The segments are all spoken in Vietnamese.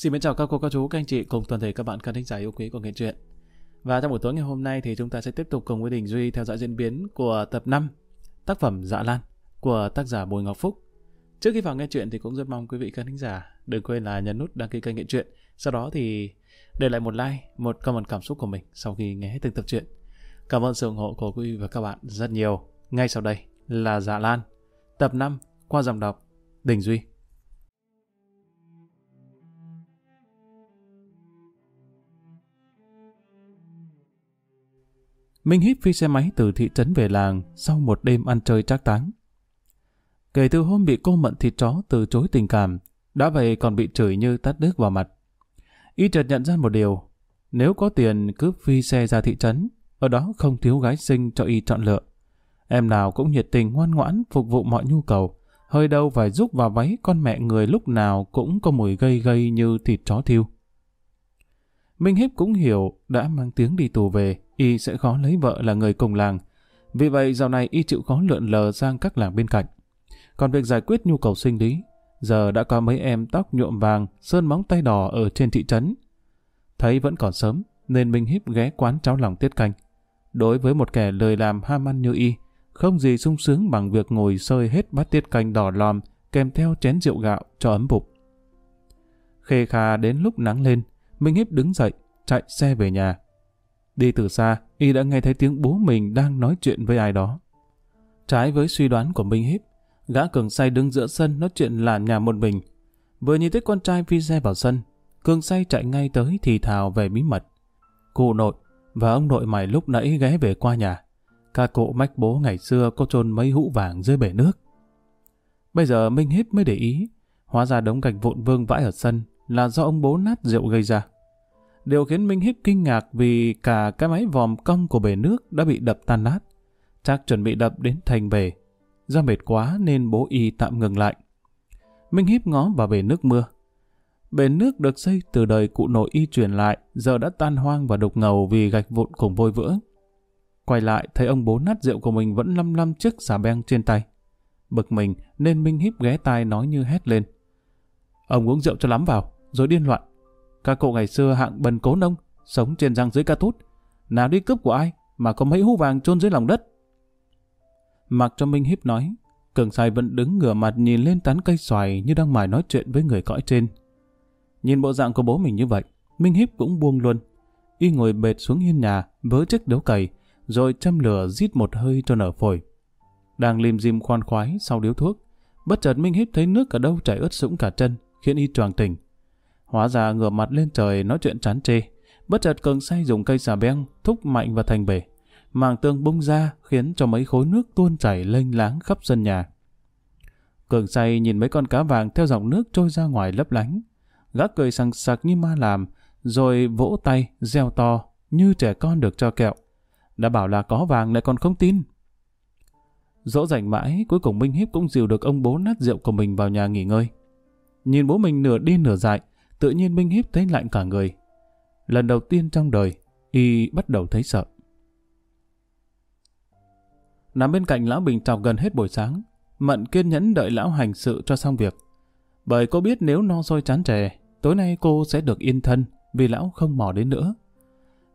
Xin mến chào các cô, các chú, các anh chị cùng toàn thể các bạn khán thính giả yêu quý của Nghệ truyện. Và trong buổi tối ngày hôm nay thì chúng ta sẽ tiếp tục cùng với Đình Duy theo dõi diễn biến của tập 5 tác phẩm Dạ Lan của tác giả Bùi Ngọc Phúc. Trước khi vào nghe chuyện thì cũng rất mong quý vị khán thính giả đừng quên là nhấn nút đăng ký kênh Nghệ truyện. Sau đó thì để lại một like, một comment cảm xúc của mình sau khi nghe hết từng tập truyện. Cảm ơn sự ủng hộ của quý vị và các bạn rất nhiều. Ngay sau đây là Dạ Lan, tập 5 qua dòng đọc Đình Duy. Minh Híp phi xe máy từ thị trấn về làng sau một đêm ăn chơi trác táng. Kể từ hôm bị cô mận thịt chó từ chối tình cảm, đã vậy còn bị chửi như tát nước vào mặt. Y chợt nhận ra một điều, nếu có tiền cứ phi xe ra thị trấn, ở đó không thiếu gái xinh cho Y chọn lựa. Em nào cũng nhiệt tình ngoan ngoãn phục vụ mọi nhu cầu, hơi đâu phải giúp vào váy con mẹ người lúc nào cũng có mùi gây gây như thịt chó thiêu. Minh Hiếp cũng hiểu đã mang tiếng đi tù về, y sẽ khó lấy vợ là người cùng làng. Vì vậy dạo này y chịu khó lượn lờ sang các làng bên cạnh. Còn việc giải quyết nhu cầu sinh lý, giờ đã có mấy em tóc nhuộm vàng, sơn móng tay đỏ ở trên thị trấn. Thấy vẫn còn sớm, nên Minh Hiếp ghé quán cháo lòng tiết canh. Đối với một kẻ lời làm ham ăn như y, không gì sung sướng bằng việc ngồi sơi hết bát tiết canh đỏ lòm kèm theo chén rượu gạo cho ấm bụng. Khê khà đến lúc nắng lên, Minh Hiếp đứng dậy, chạy xe về nhà. Đi từ xa, y đã nghe thấy tiếng bố mình đang nói chuyện với ai đó. Trái với suy đoán của Minh Hiếp, gã cường say đứng giữa sân nói chuyện là nhà một mình. Vừa nhìn thấy con trai phi xe vào sân, cường say chạy ngay tới thì thào về bí mật. Cụ nội và ông nội mày lúc nãy ghé về qua nhà. Ca cụ mách bố ngày xưa có chôn mấy hũ vàng dưới bể nước. Bây giờ Minh Hiếp mới để ý, hóa ra đống gạch vụn vương vãi ở sân là do ông bố nát rượu gây ra. Điều khiến Minh Hiếp kinh ngạc vì cả cái máy vòm cong của bể nước đã bị đập tan nát. Chắc chuẩn bị đập đến thành bể. Do mệt quá nên bố y tạm ngừng lại. Minh Hiếp ngó vào bể nước mưa. Bể nước được xây từ đời cụ nội y truyền lại, giờ đã tan hoang và đục ngầu vì gạch vụn cùng vôi vữa. Quay lại thấy ông bố nát rượu của mình vẫn lăm lăm chiếc xà beng trên tay. Bực mình nên Minh Hiếp ghé tai nói như hét lên. Ông uống rượu cho lắm vào, rồi điên loạn. Các cụ ngày xưa hạng bần cố nông, sống trên răng dưới ca tút. Nào đi cướp của ai mà có mấy hũ vàng chôn dưới lòng đất. Mặc cho Minh Hiếp nói, Cường Sai vẫn đứng ngửa mặt nhìn lên tán cây xoài như đang mải nói chuyện với người cõi trên. Nhìn bộ dạng của bố mình như vậy, Minh Hiếp cũng buông luôn. Y ngồi bệt xuống hiên nhà, vớ chiếc đấu cày, rồi châm lửa rít một hơi cho nở phổi. Đang lim dim khoan khoái sau điếu thuốc, bất chợt Minh Hiếp thấy nước ở đâu chảy ướt sũng cả chân, khiến y choàng tỉnh. Hóa ra ngửa mặt lên trời nói chuyện chán chê. Bất chợt cường say dùng cây xà beng thúc mạnh vào thành bể. Màng tương bung ra khiến cho mấy khối nước tuôn chảy lênh láng khắp sân nhà. Cường say nhìn mấy con cá vàng theo dòng nước trôi ra ngoài lấp lánh. Gã cười sằng sặc như ma làm, rồi vỗ tay, reo to, như trẻ con được cho kẹo. Đã bảo là có vàng lại còn không tin. Dỗ rảnh mãi, cuối cùng Minh Hiếp cũng dìu được ông bố nát rượu của mình vào nhà nghỉ ngơi. Nhìn bố mình nửa đi nửa dại, tự nhiên Minh Hiếp thấy lạnh cả người. Lần đầu tiên trong đời, y bắt đầu thấy sợ. Nằm bên cạnh lão Bình Trọc gần hết buổi sáng, Mận kiên nhẫn đợi lão hành sự cho xong việc. Bởi cô biết nếu no sôi chán chè, tối nay cô sẽ được yên thân vì lão không mò đến nữa.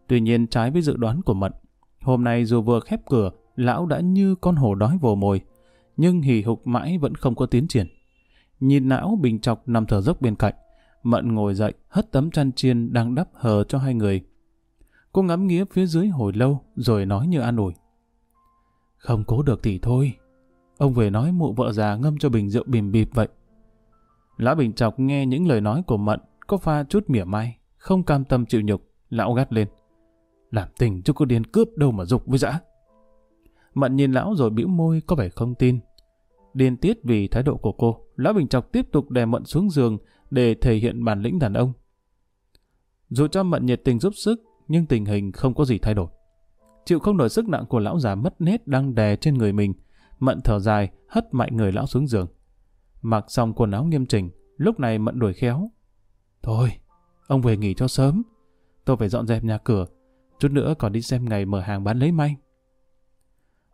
Tuy nhiên trái với dự đoán của Mận, hôm nay dù vừa khép cửa, lão đã như con hổ đói vồ mồi, nhưng hì hục mãi vẫn không có tiến triển. Nhìn não Bình Trọc nằm thở dốc bên cạnh, Mận ngồi dậy, hất tấm chăn chiên đang đắp hờ cho hai người. Cô ngắm nghía phía dưới hồi lâu, rồi nói như an ủi. Không cố được thì thôi. Ông về nói mụ vợ già ngâm cho bình rượu bìm bịp vậy. Lã Bình Chọc nghe những lời nói của Mận, có pha chút mỉa mai, không cam tâm chịu nhục, lão gắt lên. Làm tình cho cô điên cướp đâu mà dục với dã. Mận nhìn lão rồi bĩu môi có vẻ không tin. Điên tiết vì thái độ của cô, Lão Bình Chọc tiếp tục đè Mận xuống giường, để thể hiện bản lĩnh đàn ông. Dù cho Mận nhiệt tình giúp sức, nhưng tình hình không có gì thay đổi. Chịu không nổi sức nặng của lão già mất nét đang đè trên người mình, Mận thở dài, hất mạnh người lão xuống giường. Mặc xong quần áo nghiêm chỉnh, lúc này Mận đuổi khéo. Thôi, ông về nghỉ cho sớm. Tôi phải dọn dẹp nhà cửa, chút nữa còn đi xem ngày mở hàng bán lấy may.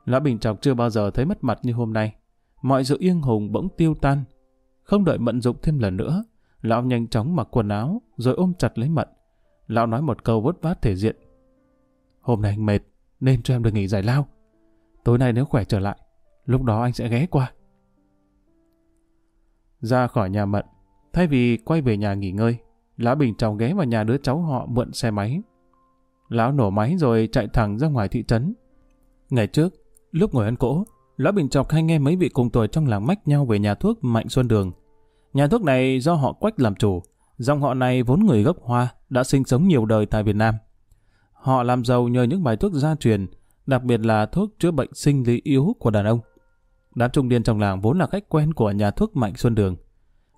Lão Bình Trọc chưa bao giờ thấy mất mặt như hôm nay. Mọi sự yên hùng bỗng tiêu tan không đợi mận dụng thêm lần nữa, Lão nhanh chóng mặc quần áo, rồi ôm chặt lấy Mận. Lão nói một câu vớt vát thể diện. Hôm nay anh mệt, nên cho em được nghỉ giải lao. Tối nay nếu khỏe trở lại, lúc đó anh sẽ ghé qua. Ra khỏi nhà Mận, thay vì quay về nhà nghỉ ngơi, Lão Bình Trọng ghé vào nhà đứa cháu họ mượn xe máy. Lão nổ máy rồi chạy thẳng ra ngoài thị trấn. Ngày trước, lúc ngồi ăn cỗ, Lão Bình Trọng hay nghe mấy vị cùng tuổi trong làng mách nhau về nhà thuốc Mạnh Xuân Đường. Nhà thuốc này do họ Quách làm chủ, dòng họ này vốn người gốc Hoa, đã sinh sống nhiều đời tại Việt Nam. Họ làm giàu nhờ những bài thuốc gia truyền, đặc biệt là thuốc chữa bệnh sinh lý yếu của đàn ông. Đám trung niên trong làng vốn là khách quen của nhà thuốc Mạnh Xuân Đường.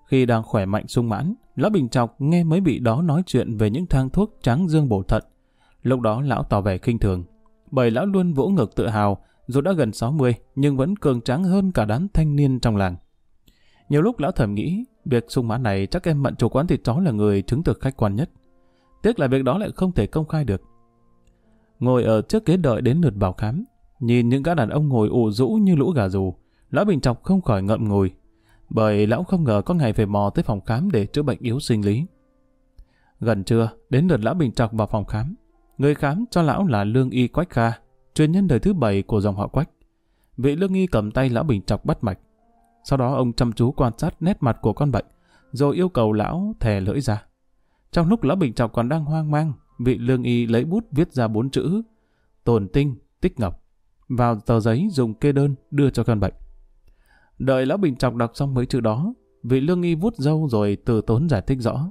Khi đang khỏe mạnh sung mãn, Lão Bình Trọc nghe mấy vị đó nói chuyện về những thang thuốc trắng dương bổ thận. Lúc đó lão tỏ vẻ khinh thường, bởi lão luôn vỗ ngực tự hào, dù đã gần 60 nhưng vẫn cường tráng hơn cả đám thanh niên trong làng. Nhiều lúc lão thầm nghĩ, việc sung mãn này chắc em mận chủ quán thịt chó là người chứng thực khách quan nhất. Tiếc là việc đó lại không thể công khai được. Ngồi ở trước ghế đợi đến lượt vào khám, nhìn những gã đàn ông ngồi ủ rũ như lũ gà rù, lão Bình Trọc không khỏi ngậm ngùi, bởi lão không ngờ có ngày phải mò tới phòng khám để chữa bệnh yếu sinh lý. Gần trưa, đến lượt lão Bình Trọc vào phòng khám. Người khám cho lão là Lương Y Quách Kha, truyền nhân đời thứ bảy của dòng họ Quách. Vị Lương Y cầm tay lão Bình Trọc bắt mạch. Sau đó ông chăm chú quan sát nét mặt của con bệnh, rồi yêu cầu lão thè lưỡi ra. Trong lúc lão Bình Trọc còn đang hoang mang, vị Lương Y lấy bút viết ra bốn chữ tồn tinh, tích ngọc, vào tờ giấy dùng kê đơn đưa cho con bệnh. Đợi lão Bình Trọng đọc xong mấy chữ đó, vị lương y vút dâu rồi từ tốn giải thích rõ.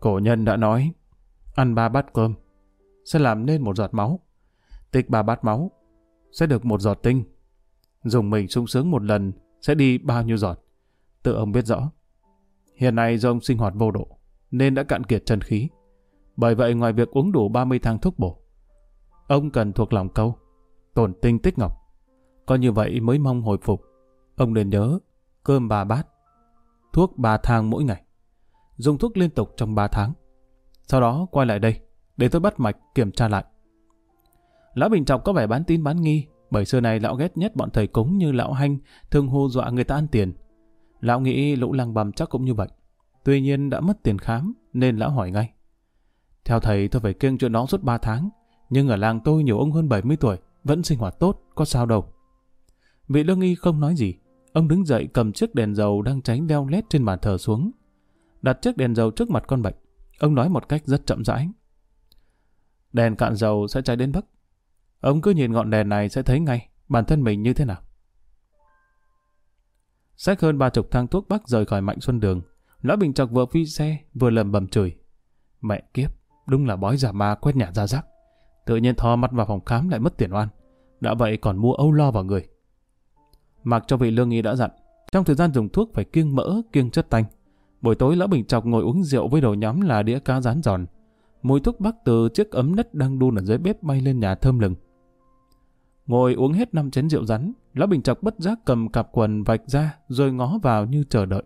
Cổ nhân đã nói, ăn ba bát cơm, sẽ làm nên một giọt máu. Tích ba bát máu, sẽ được một giọt tinh. Dùng mình sung sướng một lần, sẽ đi bao nhiêu giọt. Tự ông biết rõ. Hiện nay do ông sinh hoạt vô độ, nên đã cạn kiệt chân khí. Bởi vậy ngoài việc uống đủ 30 thang thuốc bổ, ông cần thuộc lòng câu, tổn tinh tích ngọc. Có như vậy mới mong hồi phục. Ông nên nhớ, cơm ba bát, thuốc ba thang mỗi ngày. Dùng thuốc liên tục trong ba tháng. Sau đó quay lại đây, để tôi bắt mạch kiểm tra lại. Lão Bình Trọng có vẻ bán tin bán nghi, bởi xưa này lão ghét nhất bọn thầy cúng như lão Hanh, thường hô dọa người ta ăn tiền. Lão nghĩ lũ lăng bầm chắc cũng như vậy. Tuy nhiên đã mất tiền khám, nên lão hỏi ngay. Theo thầy tôi phải kiêng chuyện đó suốt 3 tháng, nhưng ở làng tôi nhiều ông hơn 70 tuổi, vẫn sinh hoạt tốt, có sao đâu. Vị lương y không nói gì, Ông đứng dậy cầm chiếc đèn dầu đang cháy leo lét trên bàn thờ xuống. Đặt chiếc đèn dầu trước mặt con bệnh. Ông nói một cách rất chậm rãi. Đèn cạn dầu sẽ cháy đến bắc. Ông cứ nhìn ngọn đèn này sẽ thấy ngay bản thân mình như thế nào. Xách hơn ba chục thang thuốc bắc rời khỏi Mạnh Xuân Đường. Lão Bình chọc vừa phi xe, vừa lầm bầm chửi. Mẹ kiếp, đúng là bói giả ma quét nhà ra rác. Tự nhiên thò mắt vào phòng khám lại mất tiền oan. Đã vậy còn mua âu lo vào người. Mặc cho vị lương y đã dặn, trong thời gian dùng thuốc phải kiêng mỡ, kiêng chất tanh. Buổi tối lão Bình Chọc ngồi uống rượu với đầu nhóm là đĩa cá rán giòn. Mùi thuốc bắc từ chiếc ấm đất đang đun ở dưới bếp bay lên nhà thơm lừng. Ngồi uống hết năm chén rượu rắn, lão Bình Chọc bất giác cầm cặp quần vạch ra rồi ngó vào như chờ đợi.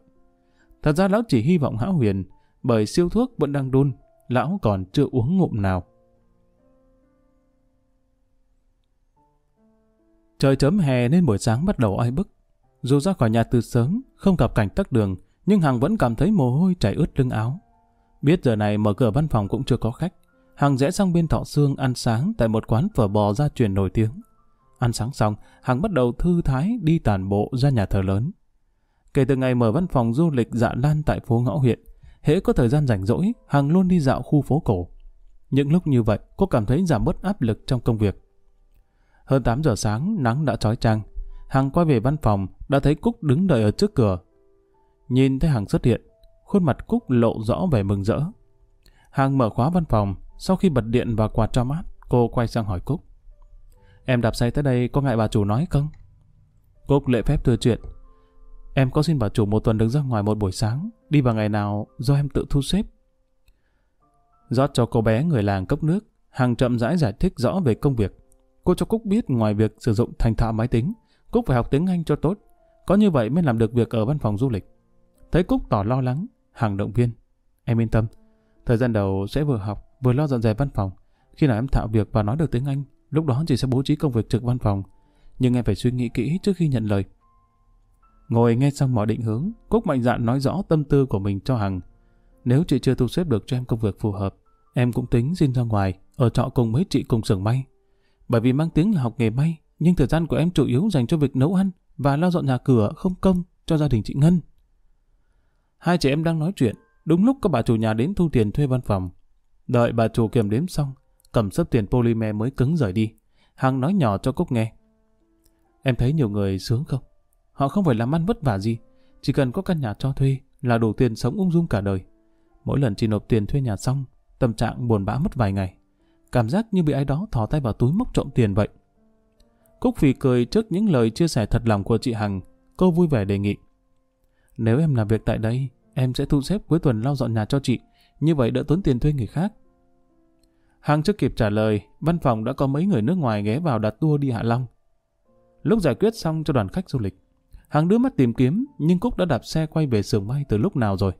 Thật ra lão chỉ hy vọng hão huyền, bởi siêu thuốc vẫn đang đun, lão còn chưa uống ngụm nào. Trời chớm hè nên buổi sáng bắt đầu oi bức. Dù ra khỏi nhà từ sớm, không gặp cảnh tắc đường, nhưng Hằng vẫn cảm thấy mồ hôi chảy ướt lưng áo. Biết giờ này mở cửa văn phòng cũng chưa có khách. Hằng rẽ sang bên thọ xương ăn sáng tại một quán phở bò gia truyền nổi tiếng. Ăn sáng xong, Hằng bắt đầu thư thái đi tàn bộ ra nhà thờ lớn. Kể từ ngày mở văn phòng du lịch dạ lan tại phố Ngõ huyện, hễ có thời gian rảnh rỗi, Hằng luôn đi dạo khu phố cổ. Những lúc như vậy, cô cảm thấy giảm bớt áp lực trong công việc. Hơn 8 giờ sáng, nắng đã trói trang. Hằng quay về văn phòng, đã thấy Cúc đứng đợi ở trước cửa. Nhìn thấy Hằng xuất hiện, khuôn mặt Cúc lộ rõ vẻ mừng rỡ. Hằng mở khóa văn phòng, sau khi bật điện và quạt cho mát, cô quay sang hỏi Cúc. Em đạp xe tới đây có ngại bà chủ nói không? Cúc lệ phép thừa chuyện. Em có xin bà chủ một tuần đứng ra ngoài một buổi sáng, đi vào ngày nào do em tự thu xếp. rót cho cô bé người làng cốc nước, Hằng chậm rãi giải thích rõ về công việc. Cô cho Cúc biết ngoài việc sử dụng thành thạo máy tính, Cúc phải học tiếng Anh cho tốt. Có như vậy mới làm được việc ở văn phòng du lịch. Thấy Cúc tỏ lo lắng, hàng động viên. Em yên tâm, thời gian đầu sẽ vừa học, vừa lo dọn dẹp văn phòng. Khi nào em thạo việc và nói được tiếng Anh, lúc đó chị sẽ bố trí công việc trực văn phòng. Nhưng em phải suy nghĩ kỹ trước khi nhận lời. Ngồi nghe xong mọi định hướng, Cúc mạnh dạn nói rõ tâm tư của mình cho Hằng. Nếu chị chưa thu xếp được cho em công việc phù hợp, em cũng tính xin ra ngoài, ở trọ cùng mấy chị cùng xưởng may. Bởi vì mang tiếng là học nghề may, nhưng thời gian của em chủ yếu dành cho việc nấu ăn và lo dọn nhà cửa không công cho gia đình chị Ngân. Hai chị em đang nói chuyện, đúng lúc có bà chủ nhà đến thu tiền thuê văn phòng. Đợi bà chủ kiểm đếm xong, cầm sớp tiền polymer mới cứng rời đi. Hằng nói nhỏ cho Cúc nghe. Em thấy nhiều người sướng không? Họ không phải làm ăn vất vả gì, chỉ cần có căn nhà cho thuê là đủ tiền sống ung dung cả đời. Mỗi lần chị nộp tiền thuê nhà xong, tâm trạng buồn bã mất vài ngày. Cảm giác như bị ai đó thò tay vào túi móc trộm tiền vậy. Cúc phì cười trước những lời chia sẻ thật lòng của chị Hằng. Cô vui vẻ đề nghị. Nếu em làm việc tại đây, em sẽ thu xếp cuối tuần lau dọn nhà cho chị. Như vậy đỡ tốn tiền thuê người khác. Hàng chưa kịp trả lời, văn phòng đã có mấy người nước ngoài ghé vào đặt tour đi Hạ Long. Lúc giải quyết xong cho đoàn khách du lịch, hàng đưa mắt tìm kiếm, nhưng Cúc đã đạp xe quay về sườn bay từ lúc nào rồi.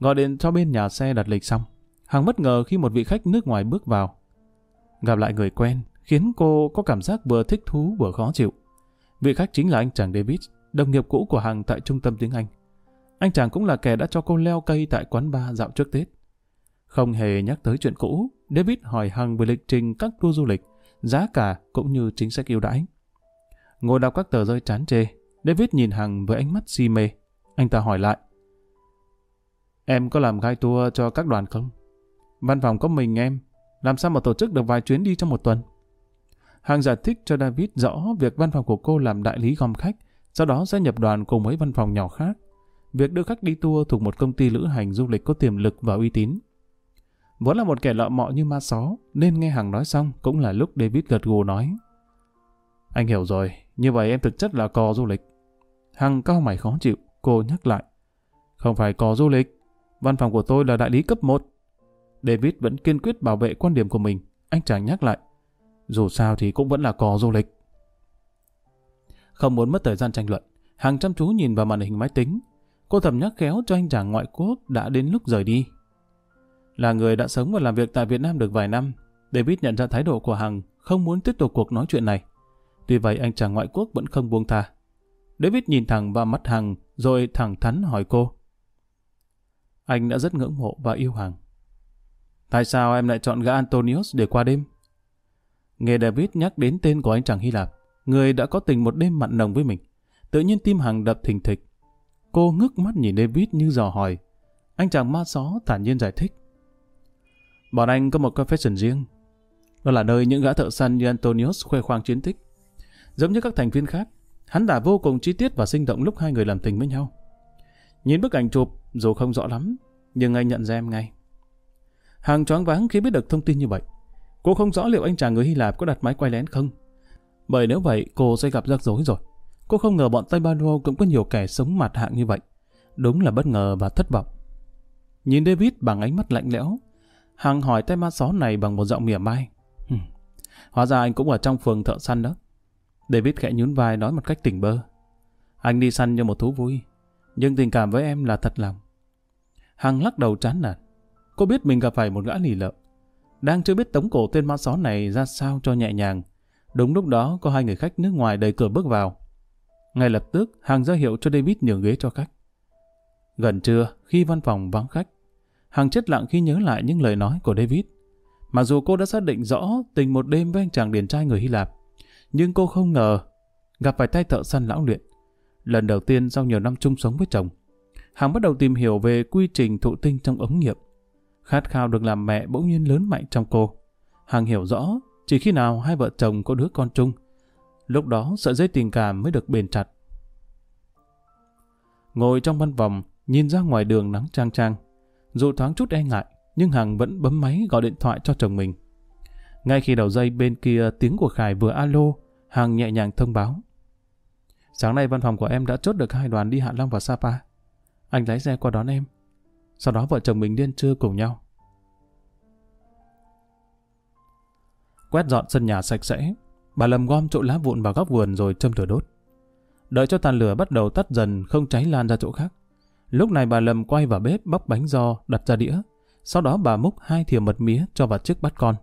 Gọi điện cho bên nhà xe đặt lịch xong. hàng bất ngờ khi một vị khách nước ngoài bước vào. Gặp lại người quen, khiến cô có cảm giác vừa thích thú vừa khó chịu. Vị khách chính là anh chàng David, đồng nghiệp cũ của Hằng tại trung tâm tiếng Anh. Anh chàng cũng là kẻ đã cho cô leo cây tại quán bar dạo trước Tết. Không hề nhắc tới chuyện cũ, David hỏi Hằng về lịch trình các tour du lịch, giá cả cũng như chính sách ưu đãi. Ngồi đọc các tờ rơi chán chê, David nhìn Hằng với ánh mắt si mê. Anh ta hỏi lại. Em có làm gai tour cho các đoàn không? Văn phòng có mình em, làm sao mà tổ chức được vài chuyến đi trong một tuần? Hằng giải thích cho David rõ việc văn phòng của cô làm đại lý gom khách, sau đó sẽ nhập đoàn cùng mấy văn phòng nhỏ khác. Việc đưa khách đi tour thuộc một công ty lữ hành du lịch có tiềm lực và uy tín. Vốn là một kẻ lọ mọ như ma só, nên nghe Hằng nói xong cũng là lúc David gật gù nói. Anh hiểu rồi, như vậy em thực chất là cò du lịch. Hằng cao mày khó chịu, cô nhắc lại. Không phải cò du lịch, văn phòng của tôi là đại lý cấp 1. David vẫn kiên quyết bảo vệ quan điểm của mình, anh chàng nhắc lại. Dù sao thì cũng vẫn là cò du lịch. Không muốn mất thời gian tranh luận, Hằng chăm chú nhìn vào màn hình máy tính. Cô thầm nhắc khéo cho anh chàng ngoại quốc đã đến lúc rời đi. Là người đã sống và làm việc tại Việt Nam được vài năm, David nhận ra thái độ của Hằng không muốn tiếp tục cuộc nói chuyện này. Tuy vậy anh chàng ngoại quốc vẫn không buông tha. David nhìn thẳng vào mắt Hằng rồi thẳng thắn hỏi cô. Anh đã rất ngưỡng mộ và yêu Hằng. Tại sao em lại chọn gã Antonius để qua đêm? Nghe David nhắc đến tên của anh chàng Hy Lạp, người đã có tình một đêm mặn nồng với mình. Tự nhiên tim Hằng đập thình thịch. Cô ngước mắt nhìn David như dò hỏi. Anh chàng ma só thản nhiên giải thích. Bọn anh có một confession riêng. Đó là nơi những gã thợ săn như Antonius khoe khoang chiến tích. Giống như các thành viên khác, hắn đã vô cùng chi tiết và sinh động lúc hai người làm tình với nhau. Nhìn bức ảnh chụp, dù không rõ lắm, nhưng anh nhận ra em ngay. Hàng choáng váng khi biết được thông tin như vậy. Cô không rõ liệu anh chàng người Hy Lạp có đặt máy quay lén không. Bởi nếu vậy, cô sẽ gặp rắc rối rồi. Cô không ngờ bọn Tây ban Lô cũng có nhiều kẻ sống mặt hạng như vậy. Đúng là bất ngờ và thất vọng. Nhìn David bằng ánh mắt lạnh lẽo, Hằng hỏi tay ma xó này bằng một giọng mỉa mai. Hóa ra anh cũng ở trong phường thợ săn đó. David khẽ nhún vai nói một cách tỉnh bơ. Anh đi săn như một thú vui, nhưng tình cảm với em là thật lòng. Hằng lắc đầu chán nản. Cô biết mình gặp phải một gã lì lợm. Đang chưa biết tống cổ tên ma xó này ra sao cho nhẹ nhàng. Đúng lúc đó có hai người khách nước ngoài đẩy cửa bước vào. Ngay lập tức, Hằng ra hiệu cho David nhường ghế cho khách. Gần trưa, khi văn phòng vắng khách, Hằng chết lặng khi nhớ lại những lời nói của David. Mặc dù cô đã xác định rõ tình một đêm với anh chàng điển trai người Hy Lạp, nhưng cô không ngờ gặp phải tay thợ săn lão luyện. Lần đầu tiên sau nhiều năm chung sống với chồng, Hằng bắt đầu tìm hiểu về quy trình thụ tinh trong ống nghiệm. Khát khao được làm mẹ bỗng nhiên lớn mạnh trong cô. Hằng hiểu rõ, chỉ khi nào hai vợ chồng có đứa con chung, lúc đó sợi dây tình cảm mới được bền chặt. Ngồi trong văn phòng, nhìn ra ngoài đường nắng trang trang. Dù thoáng chút e ngại, nhưng Hằng vẫn bấm máy gọi điện thoại cho chồng mình. Ngay khi đầu dây bên kia tiếng của Khải vừa alo, Hằng nhẹ nhàng thông báo. Sáng nay văn phòng của em đã chốt được hai đoàn đi Hạ Long và Sapa. Anh lái xe qua đón em. Sau đó vợ chồng mình điên trưa cùng nhau. Quét dọn sân nhà sạch sẽ, bà Lâm gom chỗ lá vụn vào góc vườn rồi châm lửa đốt. Đợi cho tàn lửa bắt đầu tắt dần không cháy lan ra chỗ khác. Lúc này bà Lâm quay vào bếp bóc bánh giò đặt ra đĩa. Sau đó bà múc hai thìa mật mía cho vào chiếc bát con.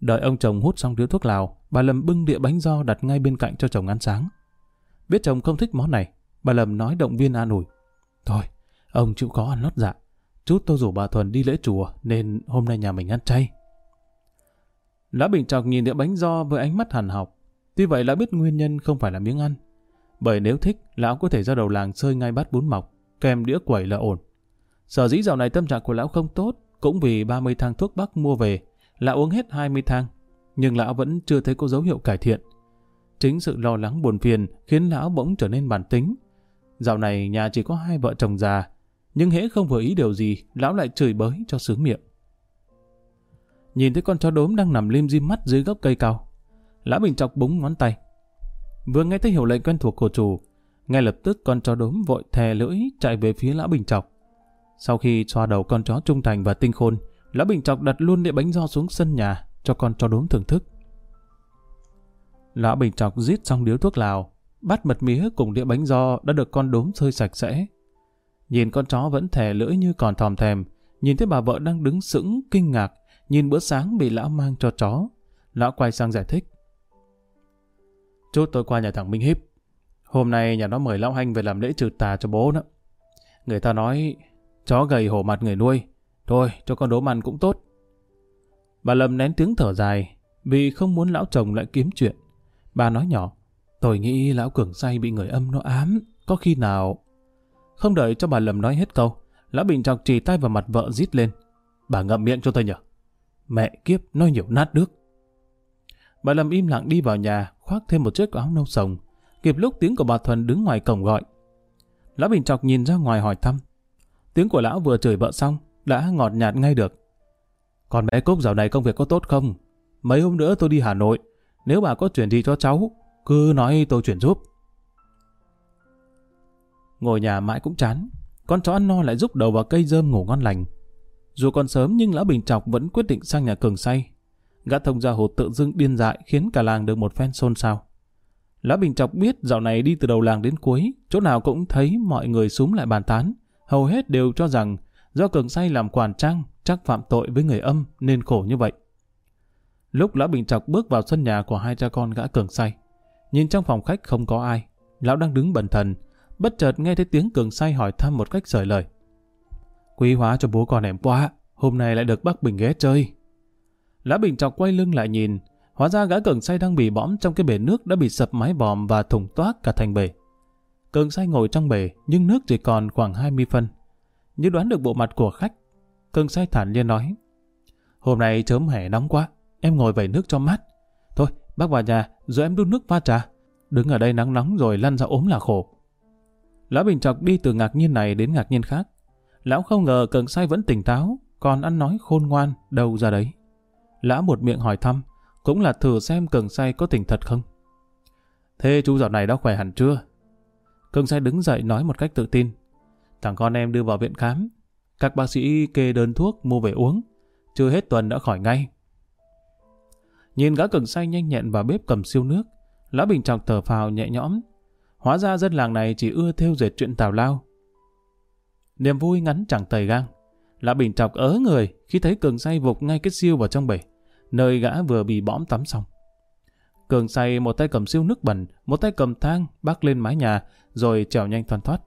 Đợi ông chồng hút xong điếu thuốc lào, bà Lâm bưng đĩa bánh giò đặt ngay bên cạnh cho chồng ăn sáng. Biết chồng không thích món này, Bà Lâm nói động viên an ủi. Thôi, ông chịu khó ăn lót dạ. Chút tôi rủ bà Thuần đi lễ chùa nên hôm nay nhà mình ăn chay. Lão Bình Trọc nhìn đĩa bánh do với ánh mắt hàn học. Tuy vậy lão biết nguyên nhân không phải là miếng ăn. Bởi nếu thích, lão có thể ra đầu làng sơi ngay bát bún mọc, kèm đĩa quẩy là ổn. Sở dĩ dạo này tâm trạng của lão không tốt, cũng vì 30 thang thuốc bắc mua về, lão uống hết 20 thang, nhưng lão vẫn chưa thấy có dấu hiệu cải thiện. Chính sự lo lắng buồn phiền khiến lão bỗng trở nên bản tính. Dạo này nhà chỉ có hai vợ chồng già, nhưng hễ không vừa ý điều gì, lão lại chửi bới cho sướng miệng. Nhìn thấy con chó đốm đang nằm lim dim mắt dưới gốc cây cao, lão bình chọc búng ngón tay. Vừa nghe thấy hiệu lệnh quen thuộc của chủ, ngay lập tức con chó đốm vội thè lưỡi chạy về phía lão bình chọc. Sau khi xoa đầu con chó trung thành và tinh khôn, lão bình chọc đặt luôn đĩa bánh do xuống sân nhà cho con chó đốm thưởng thức. Lão bình chọc giết xong điếu thuốc lào, bát mật mía cùng đĩa bánh do đã được con đốm sơi sạch sẽ. Nhìn con chó vẫn thè lưỡi như còn thòm thèm, nhìn thấy bà vợ đang đứng sững, kinh ngạc, nhìn bữa sáng bị lão mang cho chó. Lão quay sang giải thích. Chút tôi qua nhà thằng Minh Hiếp. Hôm nay nhà nó mời lão Hanh về làm lễ trừ tà cho bố nữa. Người ta nói chó gầy hổ mặt người nuôi. Thôi, cho con đốm ăn cũng tốt. Bà Lâm nén tiếng thở dài, vì không muốn lão chồng lại kiếm chuyện. Bà nói nhỏ, tôi nghĩ lão cường say bị người âm nó ám, có khi nào... Không đợi cho bà Lâm nói hết câu, lão Bình chọc trì tay vào mặt vợ rít lên. Bà ngậm miệng cho tôi nhở. Mẹ kiếp, nói nhiều nát nước. Bà Lâm im lặng đi vào nhà, khoác thêm một chiếc áo nâu sồng. Kịp lúc tiếng của bà Thuần đứng ngoài cổng gọi. Lão Bình Trọc nhìn ra ngoài hỏi thăm. Tiếng của lão vừa chửi vợ xong, đã ngọt nhạt ngay được. Còn bé Cúc dạo này công việc có tốt không? Mấy hôm nữa tôi đi Hà Nội. Nếu bà có chuyển gì cho cháu, cứ nói tôi chuyển giúp. Ngồi nhà mãi cũng chán. Con chó ăn no lại rúc đầu vào cây rơm ngủ ngon lành. Dù còn sớm nhưng lão Bình Trọc vẫn quyết định sang nhà cường say. Gã thông gia hồ tự dưng điên dại khiến cả làng được một phen xôn xao. Lã Bình Trọc biết dạo này đi từ đầu làng đến cuối, chỗ nào cũng thấy mọi người súng lại bàn tán. Hầu hết đều cho rằng do cường say làm quản trang chắc phạm tội với người âm nên khổ như vậy. Lúc Lão Bình Trọc bước vào sân nhà của hai cha con gã cường say, nhìn trong phòng khách không có ai, Lão đang đứng bần thần, bất chợt nghe thấy tiếng cường say hỏi thăm một cách sởi lời. Quý hóa cho bố con em quá, hôm nay lại được bác Bình ghé chơi. Lã Bình Trọc quay lưng lại nhìn, hóa ra gã cường say đang bị bõm trong cái bể nước đã bị sập mái vòm và thủng toát cả thành bể. Cường say ngồi trong bể, nhưng nước chỉ còn khoảng 20 phân. Như đoán được bộ mặt của khách, cường say thản nhiên nói, Hôm nay chớm hè nóng quá, em ngồi vẩy nước cho mát. Thôi, bác vào nhà, rồi em đun nước pha trà. Đứng ở đây nắng nóng rồi lăn ra ốm là khổ. Lão Bình Trọc đi từ ngạc nhiên này đến ngạc nhiên khác. Lão không ngờ cường say vẫn tỉnh táo, còn ăn nói khôn ngoan, đâu ra đấy. Lão một miệng hỏi thăm, cũng là thử xem cường say có tỉnh thật không. Thế chú dạo này đã khỏe hẳn chưa? Cường say đứng dậy nói một cách tự tin. Thằng con em đưa vào viện khám. Các bác sĩ kê đơn thuốc mua về uống. Chưa hết tuần đã khỏi ngay. Nhìn gã cường say nhanh nhẹn vào bếp cầm siêu nước. lã Bình Trọng thở phào nhẹ nhõm. Hóa ra dân làng này chỉ ưa theo dệt chuyện tào lao. Niềm vui ngắn chẳng tầy gang. Lã Bình trọng ớ người khi thấy Cường say vụt ngay cái siêu vào trong bể, nơi gã vừa bị bõm tắm xong. Cường say một tay cầm siêu nước bẩn, một tay cầm thang, bắc lên mái nhà, rồi trèo nhanh thoăn thoát.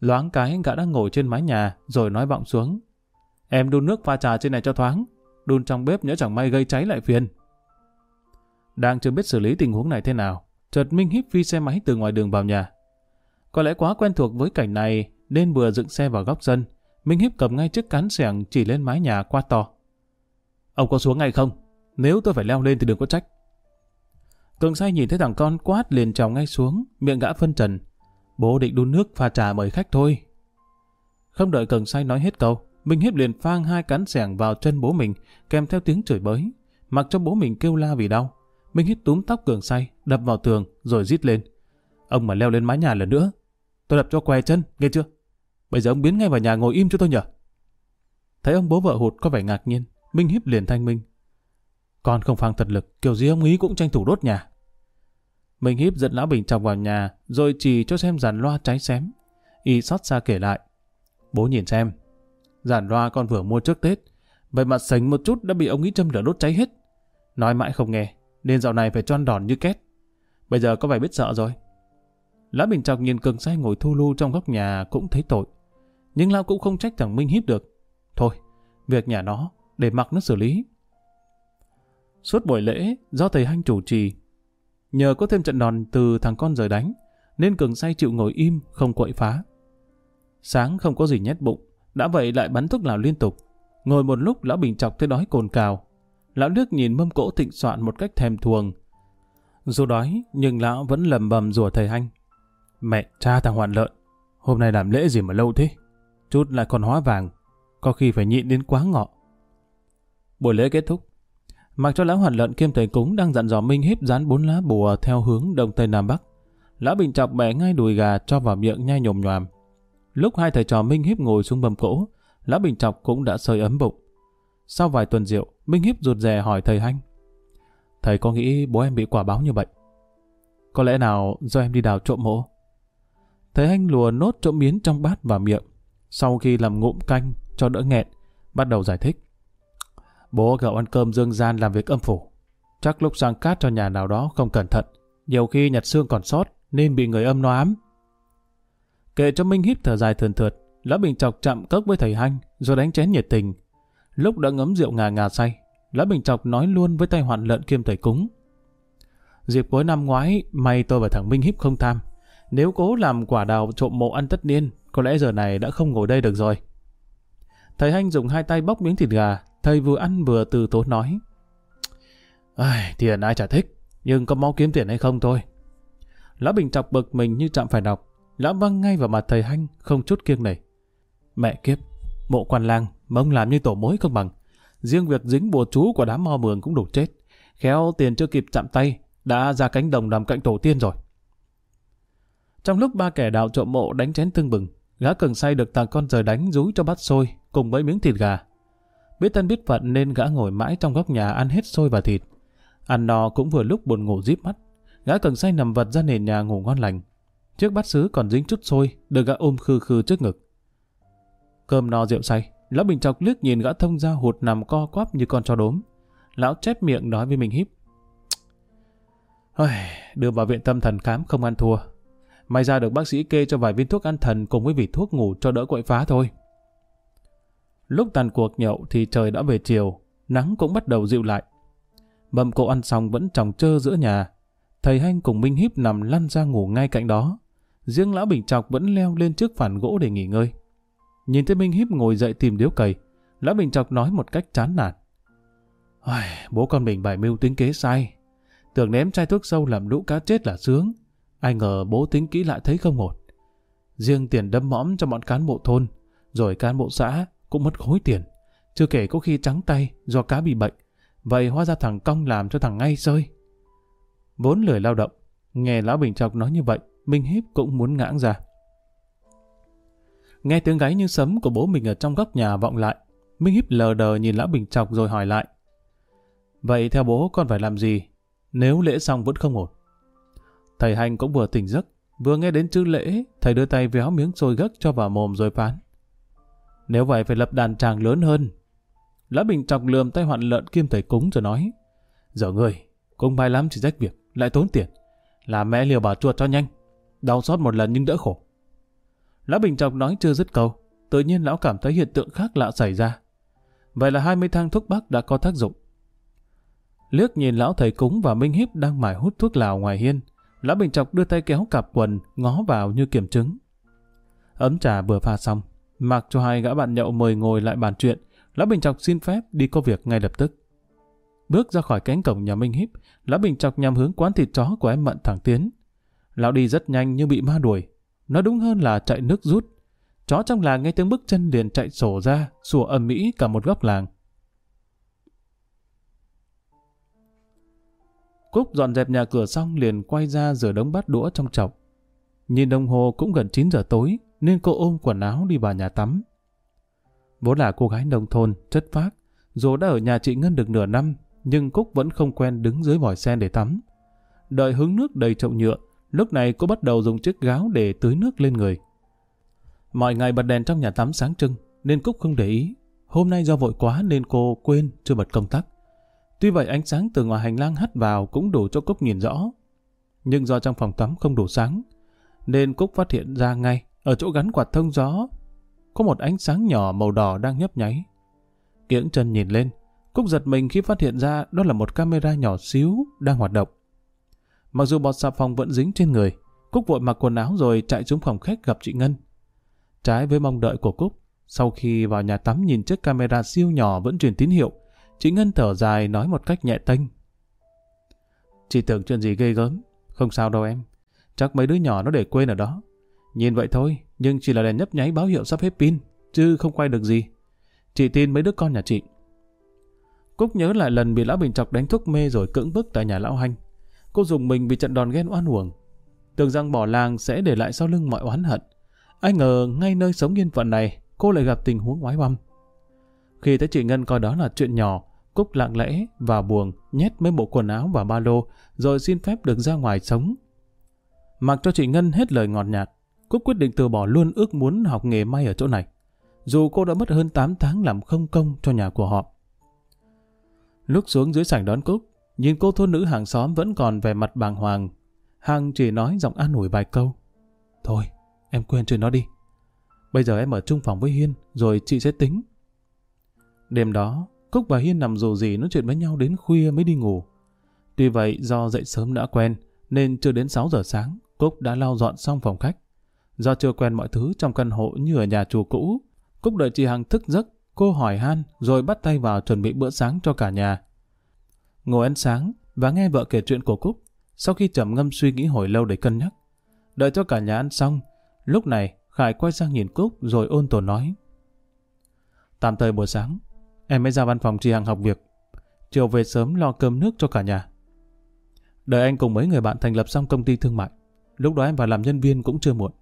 Loáng cái gã đang ngồi trên mái nhà, rồi nói vọng xuống. Em đun nước pha trà trên này cho thoáng, đun trong bếp nhớ chẳng may gây cháy lại phiền. Đang chưa biết xử lý tình huống này thế nào, chợt Minh híp phi xe máy từ ngoài đường vào nhà. Có lẽ quá quen thuộc với cảnh này nên vừa dựng xe vào góc sân, Minh Híp cầm ngay chiếc cán xẻng chỉ lên mái nhà qua to. Ông có xuống ngay không? Nếu tôi phải leo lên thì đừng có trách. Cường say nhìn thấy thằng con quát liền trào ngay xuống, miệng gã phân trần. Bố định đun nước pha trà mời khách thôi. Không đợi Cường say nói hết câu, Minh Hiếp liền phang hai cán sẻng vào chân bố mình, kèm theo tiếng chửi bới, mặc cho bố mình kêu la vì đau. Minh Hiếp túm tóc Cường say, đập vào tường, rồi rít lên. Ông mà leo lên mái nhà lần nữa, tôi đập cho què chân, nghe chưa? Bây giờ ông biến ngay vào nhà ngồi im cho tôi nhở. Thấy ông bố vợ hụt có vẻ ngạc nhiên, Minh hiếp liền thanh minh. Con không phang thật lực, kiểu gì ông ý cũng tranh thủ đốt nhà. Minh hiếp dẫn lão Bình chọc vào nhà, rồi chỉ cho xem giàn loa cháy xém. Y xót xa kể lại. Bố nhìn xem, giàn loa con vừa mua trước Tết, vậy mà sánh một chút đã bị ông ý châm lửa đốt cháy hết. Nói mãi không nghe, nên dạo này phải cho ăn đòn như két. Bây giờ có phải biết sợ rồi. Lão Bình Trọc nhìn cường say ngồi thu lu trong góc nhà cũng thấy tội. Nhưng lão cũng không trách thằng Minh Hiếp được. Thôi, việc nhà nó, để mặc nó xử lý. Suốt buổi lễ, do thầy Hanh chủ trì, nhờ có thêm trận đòn từ thằng con rời đánh, nên cường say chịu ngồi im, không quậy phá. Sáng không có gì nhét bụng, đã vậy lại bắn thuốc lào liên tục. Ngồi một lúc lão bình chọc thấy đói cồn cào. Lão nước nhìn mâm cỗ thịnh soạn một cách thèm thuồng. Dù đói, nhưng lão vẫn lầm bầm rủa thầy Hanh. Mẹ cha thằng hoạn lợn, hôm nay làm lễ gì mà lâu thế? Chút lại còn hóa vàng, có khi phải nhịn đến quá ngọ. Buổi lễ kết thúc, mặc cho lão hoàn lợn kiêm thầy cúng đang dặn dò Minh Híp dán bốn lá bùa theo hướng đông tây nam bắc. Lão Bình chọc bẻ ngay đùi gà cho vào miệng nhai nhồm nhòm. Lúc hai thầy trò Minh Híp ngồi xuống bầm cỗ, Lão Bình chọc cũng đã sơi ấm bụng. Sau vài tuần rượu, Minh Híp rụt rè hỏi thầy Hanh. Thầy có nghĩ bố em bị quả báo như vậy? Có lẽ nào do em đi đào trộm mộ? Thầy Hanh lùa nốt trộm miến trong bát vào miệng. Sau khi làm ngụm canh cho đỡ nghẹn, bắt đầu giải thích. Bố cậu ăn cơm dương gian làm việc âm phủ. Chắc lúc sang cát cho nhà nào đó không cẩn thận. Nhiều khi nhặt xương còn sót nên bị người âm nó ám. Kệ cho Minh hít thở dài thườn thượt, Lã Bình Chọc chạm cốc với thầy Hanh rồi đánh chén nhiệt tình. Lúc đã ngấm rượu ngà ngà say, Lã Bình Chọc nói luôn với tay hoạn lợn kiêm thầy cúng. Dịp cuối năm ngoái, may tôi và thằng Minh Hiếp không tham. Nếu cố làm quả đào trộm mộ ăn tất niên, có lẽ giờ này đã không ngồi đây được rồi. Thầy Hanh dùng hai tay bóc miếng thịt gà, thầy vừa ăn vừa từ tốn nói. Ai, tiền ai chả thích, nhưng có máu kiếm tiền hay không thôi. Lão Bình chọc bực mình như chạm phải đọc, lão văng ngay vào mặt thầy Hanh, không chút kiêng nể. Mẹ kiếp, mộ quan lang, mông làm như tổ mối không bằng. Riêng việc dính bùa chú của đám mò mường cũng đủ chết. Khéo tiền chưa kịp chạm tay, đã ra cánh đồng làm cạnh tổ tiên rồi. Trong lúc ba kẻ đào trộm mộ đánh chén tương bừng, gã cần say được thằng con rời đánh rúi cho bát xôi cùng với miếng thịt gà. Biết tân biết phận nên gã ngồi mãi trong góc nhà ăn hết xôi và thịt. Ăn no cũng vừa lúc buồn ngủ díp mắt. Gã cần say nằm vật ra nền nhà ngủ ngon lành. Chiếc bát sứ còn dính chút xôi, được gã ôm khư khư trước ngực. Cơm no rượu say, lão bình chọc liếc nhìn gã thông ra hụt nằm co quắp như con chó đốm. Lão chép miệng nói với mình híp. Đưa vào viện tâm thần khám không ăn thua. May ra được bác sĩ kê cho vài viên thuốc ăn thần cùng với vị thuốc ngủ cho đỡ quậy phá thôi. Lúc tàn cuộc nhậu thì trời đã về chiều, nắng cũng bắt đầu dịu lại. Mầm cô ăn xong vẫn tròng trơ giữa nhà. Thầy Hanh cùng Minh Hiếp nằm lăn ra ngủ ngay cạnh đó. Riêng lão Bình Trọc vẫn leo lên trước phản gỗ để nghỉ ngơi. Nhìn thấy Minh Hiếp ngồi dậy tìm điếu cày, lão Bình Trọc nói một cách chán nản. Bố con mình bài mưu tính kế sai. Tưởng ném chai thuốc sâu làm lũ cá chết là sướng. Ai ngờ bố tính kỹ lại thấy không ổn. Riêng tiền đâm mõm cho bọn cán bộ thôn, rồi cán bộ xã cũng mất khối tiền. Chưa kể có khi trắng tay do cá bị bệnh. Vậy hóa ra thằng Cong làm cho thằng ngay rơi. Vốn lười lao động, nghe Lão Bình Trọc nói như vậy, Minh Hiếp cũng muốn ngãng ra. Nghe tiếng gáy như sấm của bố mình ở trong góc nhà vọng lại, Minh Hiếp lờ đờ nhìn Lão Bình Trọc rồi hỏi lại. Vậy theo bố con phải làm gì? Nếu lễ xong vẫn không ổn. Thầy Hành cũng vừa tỉnh giấc, vừa nghe đến chữ lễ, thầy đưa tay véo miếng sôi gấc cho vào mồm rồi phán. Nếu vậy phải lập đàn tràng lớn hơn. Lã Bình chọc lườm tay hoạn lợn kim thầy cúng rồi nói. Giờ người, cũng may lắm chỉ rách việc, lại tốn tiền. Làm mẹ liều bà chuột cho nhanh. Đau xót một lần nhưng đỡ khổ. Lã Bình chọc nói chưa dứt câu, tự nhiên lão cảm thấy hiện tượng khác lạ xảy ra. Vậy là 20 thang thuốc bắc đã có tác dụng. Liếc nhìn lão thầy cúng và Minh Hiếp đang mải hút thuốc lào ngoài hiên, Lão Bình Chọc đưa tay kéo cặp quần, ngó vào như kiểm chứng. Ấm trà vừa pha xong, mặc cho hai gã bạn nhậu mời ngồi lại bàn chuyện, Lão Bình Chọc xin phép đi có việc ngay lập tức. Bước ra khỏi cánh cổng nhà Minh Híp, Lão Bình Chọc nhằm hướng quán thịt chó của em Mận thẳng tiến. Lão đi rất nhanh như bị ma đuổi, Nó đúng hơn là chạy nước rút. Chó trong làng nghe tiếng bước chân liền chạy sổ ra, sủa ầm mỹ cả một góc làng. Cúc dọn dẹp nhà cửa xong liền quay ra rửa đống bát đũa trong chọc. Nhìn đồng hồ cũng gần 9 giờ tối, nên cô ôm quần áo đi vào nhà tắm. Vốn là cô gái nông thôn, chất phác, dù đã ở nhà chị Ngân được nửa năm, nhưng Cúc vẫn không quen đứng dưới vòi sen để tắm. Đợi hứng nước đầy chậu nhựa, lúc này cô bắt đầu dùng chiếc gáo để tưới nước lên người. Mọi ngày bật đèn trong nhà tắm sáng trưng, nên Cúc không để ý. Hôm nay do vội quá nên cô quên chưa bật công tắc. Tuy vậy ánh sáng từ ngoài hành lang hắt vào cũng đủ cho Cúc nhìn rõ. Nhưng do trong phòng tắm không đủ sáng, nên Cúc phát hiện ra ngay, ở chỗ gắn quạt thông gió, có một ánh sáng nhỏ màu đỏ đang nhấp nháy. Kiễng chân nhìn lên, Cúc giật mình khi phát hiện ra đó là một camera nhỏ xíu đang hoạt động. Mặc dù bọt xà phòng vẫn dính trên người, Cúc vội mặc quần áo rồi chạy xuống phòng khách gặp chị Ngân. Trái với mong đợi của Cúc, sau khi vào nhà tắm nhìn chiếc camera siêu nhỏ vẫn truyền tín hiệu, chị Ngân thở dài nói một cách nhẹ tênh. Chị tưởng chuyện gì ghê gớm, không sao đâu em. Chắc mấy đứa nhỏ nó để quên ở đó. Nhìn vậy thôi, nhưng chỉ là đèn nhấp nháy báo hiệu sắp hết pin, chứ không quay được gì. Chị tin mấy đứa con nhà chị. Cúc nhớ lại lần bị lão Bình Chọc đánh thuốc mê rồi cưỡng bức tại nhà lão Hanh. Cô dùng mình bị trận đòn ghen oan uổng. Tưởng rằng bỏ làng sẽ để lại sau lưng mọi oán hận. Ai ngờ ngay nơi sống yên phận này, cô lại gặp tình huống oái băm. Khi thấy chị Ngân coi đó là chuyện nhỏ, Cúc lặng lẽ và buồn nhét mấy bộ quần áo vào ba lô, rồi xin phép được ra ngoài sống. Mặc cho chị Ngân hết lời ngọt nhạt, Cúc quyết định từ bỏ luôn ước muốn học nghề may ở chỗ này. Dù cô đã mất hơn 8 tháng làm không công cho nhà của họ. Lúc xuống dưới sảnh đón Cúc, nhìn cô thôn nữ hàng xóm vẫn còn vẻ mặt bàng hoàng. Hằng chỉ nói giọng an ủi vài câu. Thôi, em quên chuyện đó đi. Bây giờ em ở chung phòng với Hiên, rồi chị sẽ tính. Đêm đó, Cúc và Hiên nằm dù gì nói chuyện với nhau đến khuya mới đi ngủ. Tuy vậy, do dậy sớm đã quen, nên chưa đến 6 giờ sáng, Cúc đã lau dọn xong phòng khách. Do chưa quen mọi thứ trong căn hộ như ở nhà chùa cũ, Cúc đợi chị Hằng thức giấc, cô hỏi han rồi bắt tay vào chuẩn bị bữa sáng cho cả nhà. Ngồi ăn sáng và nghe vợ kể chuyện của Cúc, sau khi trầm ngâm suy nghĩ hồi lâu để cân nhắc. Đợi cho cả nhà ăn xong, lúc này Khải quay sang nhìn Cúc rồi ôn tồn nói. Tạm thời buổi sáng, em mới ra văn phòng chị Hằng học việc. Chiều về sớm lo cơm nước cho cả nhà. Đợi anh cùng mấy người bạn thành lập xong công ty thương mại. Lúc đó em vào làm nhân viên cũng chưa muộn.